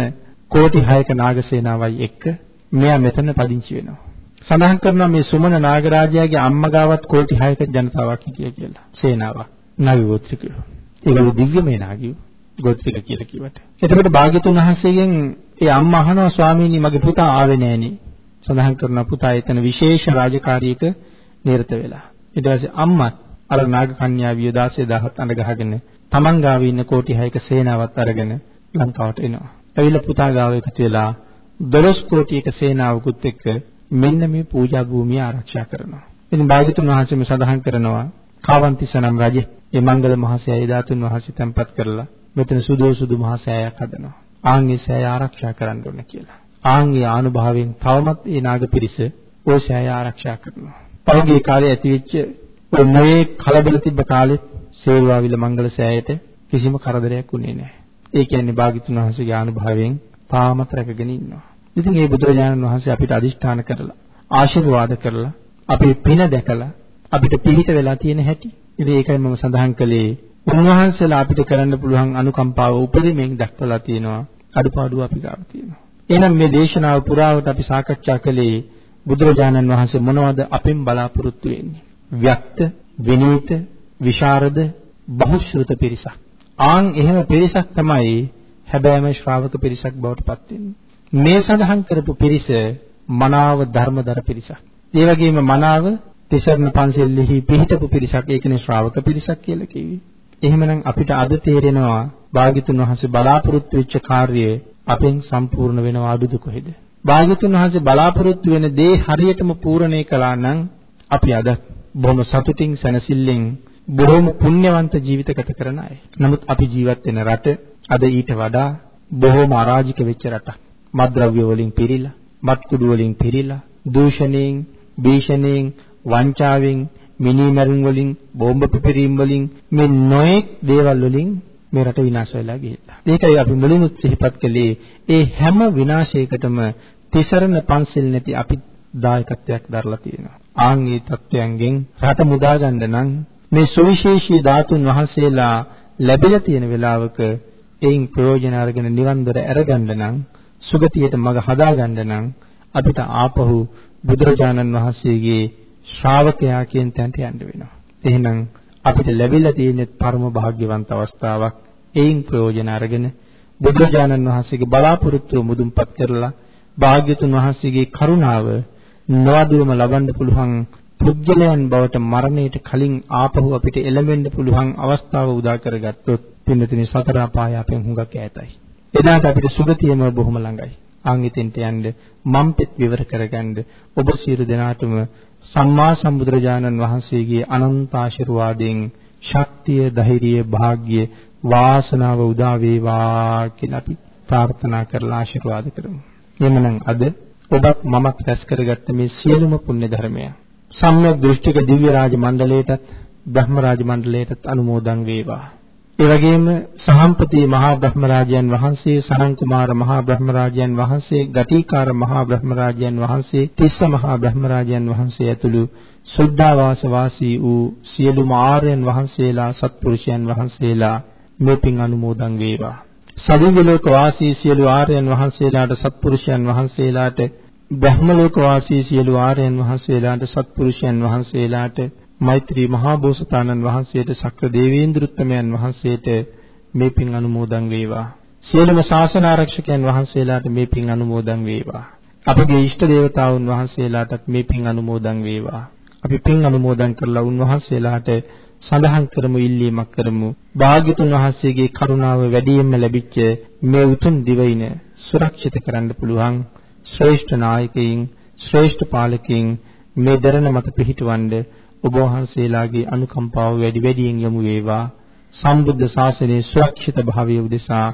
කෝටි 6ක නාග සේනාවයි එක්ක මෙයා මෙතන පදිංචි වෙනවා. සඳහන් කරනවා මේ සුමන නාගරාජයාගේ අම්මා ගාවත් කෝටි 6ක ජනතාවක් හිටිය කියලා. සේනාවක්. නාග ගෝත්‍රිකයෝ. ඒගොල්ලෝ දිව්‍යමය නාගයෝ. ගෝත්‍රික කියලා කිව්වට. එතකොට භාග්‍යතුන් වහන්සේගෙන් ඒ අම්මා අහනවා ස්වාමීනි මගේ පුතා ආවේ නෑනේ. සඳහන් කරනවා පුතා එතන විශේෂ රාජකාරියක නිරත වෙලා. ඊට පස්සේ අම්මත් අර නාග කන්‍යාවිය 16000ත් අඬ ගහගෙන තමන් ගාව ඉන්න කෝටි 6ක සේනාවත් අරගෙන ලංකාවට එනවා. ඇවිල්ලා පුතා ගාව එකතු වෙලා 12 කෝටියක සේනාවකුත් එක්ක මෙන්න මේ පූජා භූමිය ආරක්ෂා කරනවා. ඉතින් භාග්‍යතුන් වහන්සේ මේ සඳහන් කරනවා කාවන්තිස නම් රජේ මේ මංගල මහසෑය ධාතුන් වහන්සේ තැන්පත් කරලා මෙතන සුදෝ සුදු මහසෑයක් හදනවා. ආන්ගේ සෑය ආරක්ෂා කරන්න ඕන කියලා. ආන්ගේ ආනුභාවයෙන් තවමත් මේ නාගපිරිස ওই සෑය ආරක්ෂා කරනවා. පහුගිය කාලේ ඇතිවෙච්ච ඔය මේ කලබල තිබ්බ කාලෙත් සේරුවාවිල මංගල සෑයට කිසිම කරදරයක් වුණේ නැහැ. ඒ කියන්නේ භාග්‍යතුන් වහන්සේගේ ආනුභාවයෙන් තාමත් රැකගෙන ඉන්නවා. ඉතින් මේ බුදුරජාණන් වහන්සේ අපිට අදිෂ්ඨාන කරලා ආශිර්වාද කරලා අපේ පින දැකලා අපිට පිළිහිට වෙලා තියෙන හැටි. ඉතින් ඒකයි මම සඳහන් කළේ උන්වහන්සේලා අපිට කරන්න පුළුවන් අනුකම්පාව උපරිමයෙන් දක්වලා තියෙනවා. අඩුපාඩු අපි ගාව තියෙනවා. එහෙනම් මේ දේශනාව පුරාවට අපි සාකච්ඡා කළේ බුදුරජාණන් වහන්සේ මොනවද අපෙන් බලාපොරොත්තු වෙන්නේ? ව්‍යක්ත, විනීත, විශාරද, බහුශ්‍රృత පිරිසක්. ආන් එහෙම පිරිසක් තමයි හැබෑම ශ්‍රාවක පිරිසක් බවට පත් වෙන්නේ. මේ සඳහන් කරපු පිරිස මනාව ධර්මදර පිරිසක්. ඒ වගේම මනාව තිසරණ පන්සලෙහි පිහිටපු පිරිසක් ඒකනේ ශ්‍රාවක පිරිසක් කියලා කිව්වේ. එහෙමනම් අපිට අද තේරෙනවා භාග්‍යතුන් වහන්සේ බලාපොරොත්තු වෙච්ච කාර්යය අපෙන් සම්පූර්ණ වෙනව අඩුද කොහෙද? භාග්‍යතුන් වහන්සේ බලාපොරොත්තු වෙන දේ හරියටම පූර්ණේ කළා නම් අපි අද බොහොම සතුටින් සැනසෙල්ලෙන් බොහොම පුණ්‍යවන්ත ජීවිත ගත කරන අය. නමුත් අපි ජීවත් වෙන රට අද ඊට වඩා බොහොම අරාජික වෙච්ච රටක්. මත්ද්‍රව්‍ය වලින් පිරීලා, මත්කුඩු වලින් පිරීලා, දූෂණයෙන්, භීෂණයෙන්, වංචාවෙන්, මිනිමැරුම් වලින්, බෝම්බ පිපිරීම් වලින් මේ නොයෙක් දේවල් වලින් මේ රට විනාශ වෙලා ගිහිල්ලා. ඒකයි අපි මුලින්ම සිහිපත් කළේ ඒ හැම විනාශයකටම තිසරණ පන්සිල් නැති අපි දායකත්වයක් දරලා තියෙනවා. ආන් මේ තත්වයන්ගෙන් රට මුදා ගන්න නම් මේ සුවිශේෂී ධාතුන් වහන්සේලා ලැබිලා තියෙන වෙලාවක එයින් ප්‍රයෝජන අරගෙන නිවන් දොර අරගන්න නම් සුගතියට මඟ හදාගන්න නම් අපිට ආපහු බුදුරජාණන් වහන්සේගේ ශ්‍රාවකයා කියන තැනට යන්න වෙනවා. එහෙනම් අපිට ලැබිලා තියෙන පරම භාග්‍යවන්ත අවස්ථාවක් එයින් ප්‍රයෝජන අරගෙන බුදුරජාණන් වහන්සේගේ බලාපොරොත්තුව මුදුන්පත් කරලා භාග්‍යතුන් වහන්සේගේ කරුණාව නොඅදුවම ලබන්න පුළුවන් පුද්ගලයන් බවට මරණයට කලින් ආපහු අපිට එළඹෙන්න පුළුවන් අවස්ථාව උදා කරගත්තොත් පින්නතිනි සතර අපාය අපෙන් හුඟක් ඈතයි. එදාට අපිට සුගතියම බොහොම ළඟයි. ආන් ඉතින්ට යන්න මම් පෙත් විවර කරගන්න ඔබ සියලු දෙනාටම සම්මා සම්බුදුරජාණන් වහන්සේගේ අනන්ත ආශිර්වාදයෙන් ශක්තිය, ධෛර්යය, වාග්ය, වාසනාව උදා වේවා කියලා අපි ප්‍රාර්ථනා කරලා ආශිර්වාද කරමු. එhmenan අද ඔබත් මමත් රැස් කරගත්ත මේ සියලුම පුණ්‍ය ධර්මය සම්‍යක් දෘෂ්ටික දිව්‍ය රාජ මණ්ඩලයටත් බ්‍රහ්ම රාජ මණ්ඩලයටත් අනුමෝදන් වේවා. ඒ වගේම සහම්පති මහා බ්‍රහ්මරාජයන් වහන්සේ සනන් කුමාර මහා බ්‍රහ්මරාජයන් වහන්සේ ගටිකාර මහා බ්‍රහ්මරාජයන් වහන්සේ තිස්ස මහා බ්‍රහ්මරාජයන් වහන්සේ ඇතුළු සුද්ධාවාස වාසී වූ සියලුම ආර්යයන් වහන්සේලා සත්පුරුෂයන් වහන්සේලා මේ පින් අනුමෝදන් වේවා. සදිව්‍ය ලෝක වාසී සියලු ආර්යයන් වහන්සේලාට සත්පුරුෂයන් වහන්සේලාට බ්‍රහ්ම ලෝක වාසී සියලු ආර්යයන් වහන්සේලාට සත්පුරුෂයන් වහන්සේලාට මෛත්‍රී මහා බෝසතාණන් වහන්සේට සක්‍ර දේවේන්ද්‍රත්වයන් වහන්සේට මේ පින් අනුමෝදන් වේවා. සියලුම ශාසන ආරක්ෂකයන් වහන්සේලාට මේ පින් අනුමෝදන් වේවා. අපගේ ඉෂ්ට දේවතාවුන් වහන්සේලාටත් මේ පින් අනුමෝදන් වේවා. අපි පින් අනුමෝදන් කරලා උන්වහන්සේලාට සඳහන් කරමු ඉල්ලීමක් කරමු. භාග්‍යතුන් වහන්සේගේ කරුණාව වැඩියෙන්ම ලැබිච්ච මේ උතුම් දිවයින සුරක්ෂිත කරන්න පුළුවන් ශ්‍රේෂ්ඨ නායකයින් ශ්‍රේෂ්ඨ පාලකයින් මේ දරණ මත පිහිටවන්නේ ඔබ වහන්සේලාගේ අනුකම්පාව වැඩි වැඩියෙන් යොමු වේවා. සම්බුද්ධ ශාසනයේ සුරක්ෂිත භාවය උදෙසා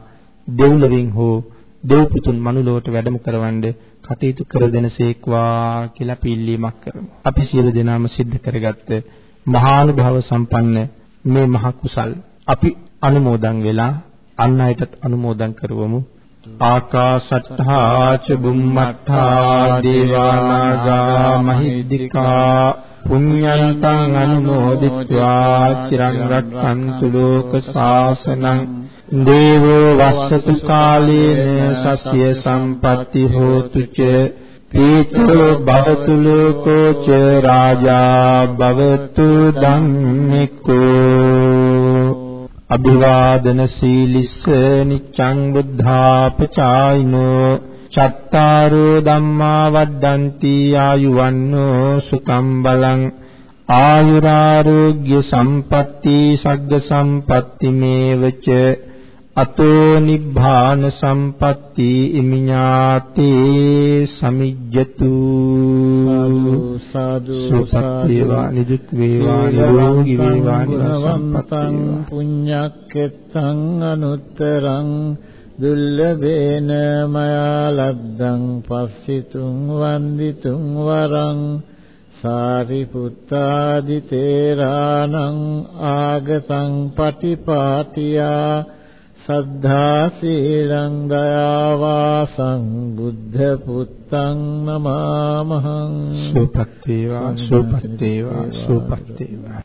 දෙව්ලොවින් හෝ දෙව්පුතුන් මනුලොවට වැඩම කරවන්න කටයුතු කර දෙනසේක්වා කියලා පිළිලීමක් කරමු. අපි සියලු දෙනාම සිද්ධ කරගත්ත මහානුභාව සම්පන්න මේ මහ කුසල් අපි අනුමෝදන් වෙලා අන් අයටත් අනුමෝදන් කරවමු. ආකාශත්තා ච බුම්මත්තා දේවානාගා මහිද්దికා පුඤ්ඤන්තං අනුමෝදිත්වා චිරං රක්ඛන්තු ලෝක ශාසනං. දේවෝ වස්සතු කාලේන සස්්‍ය සම්පatti හෝතු ච පීතෝ භවතු ලෝකෝ ච රාජා භවතු ධම්මිකෝ අභිවාදන සීලිස්ස නිච්ඡං බුද්ධාපචායිනෝ චත්තාරෝ ධම්මා වද්දන්ති ආයුවන්නෝ සුඛම් බලං ආයුරාෝග්‍ය සම්පatti සග්ග සම්පatti මේවච අතෝ නිබ්බාන සම්පatti ඉමිඤාතේ සමිජ්ජතු. සාදු සුපත්තේවා නිදුක් වේවා නිරෝගී වේවා නිසම්පතං පුඤ්ඤක්කෙත්තං අනුත්තරං දුල්ලභේන මයා ලද්දං පස්සිතුං වන්දිතුං වරං සාරිපුත්තාදි තේරාණං ආගතං පටිපාටියා සද්ධා සීලං දයාවාසං බුද්ධ පුත්තං නමාමහං සුපත්තේවා සුපත්තේවා සුපත්තේවා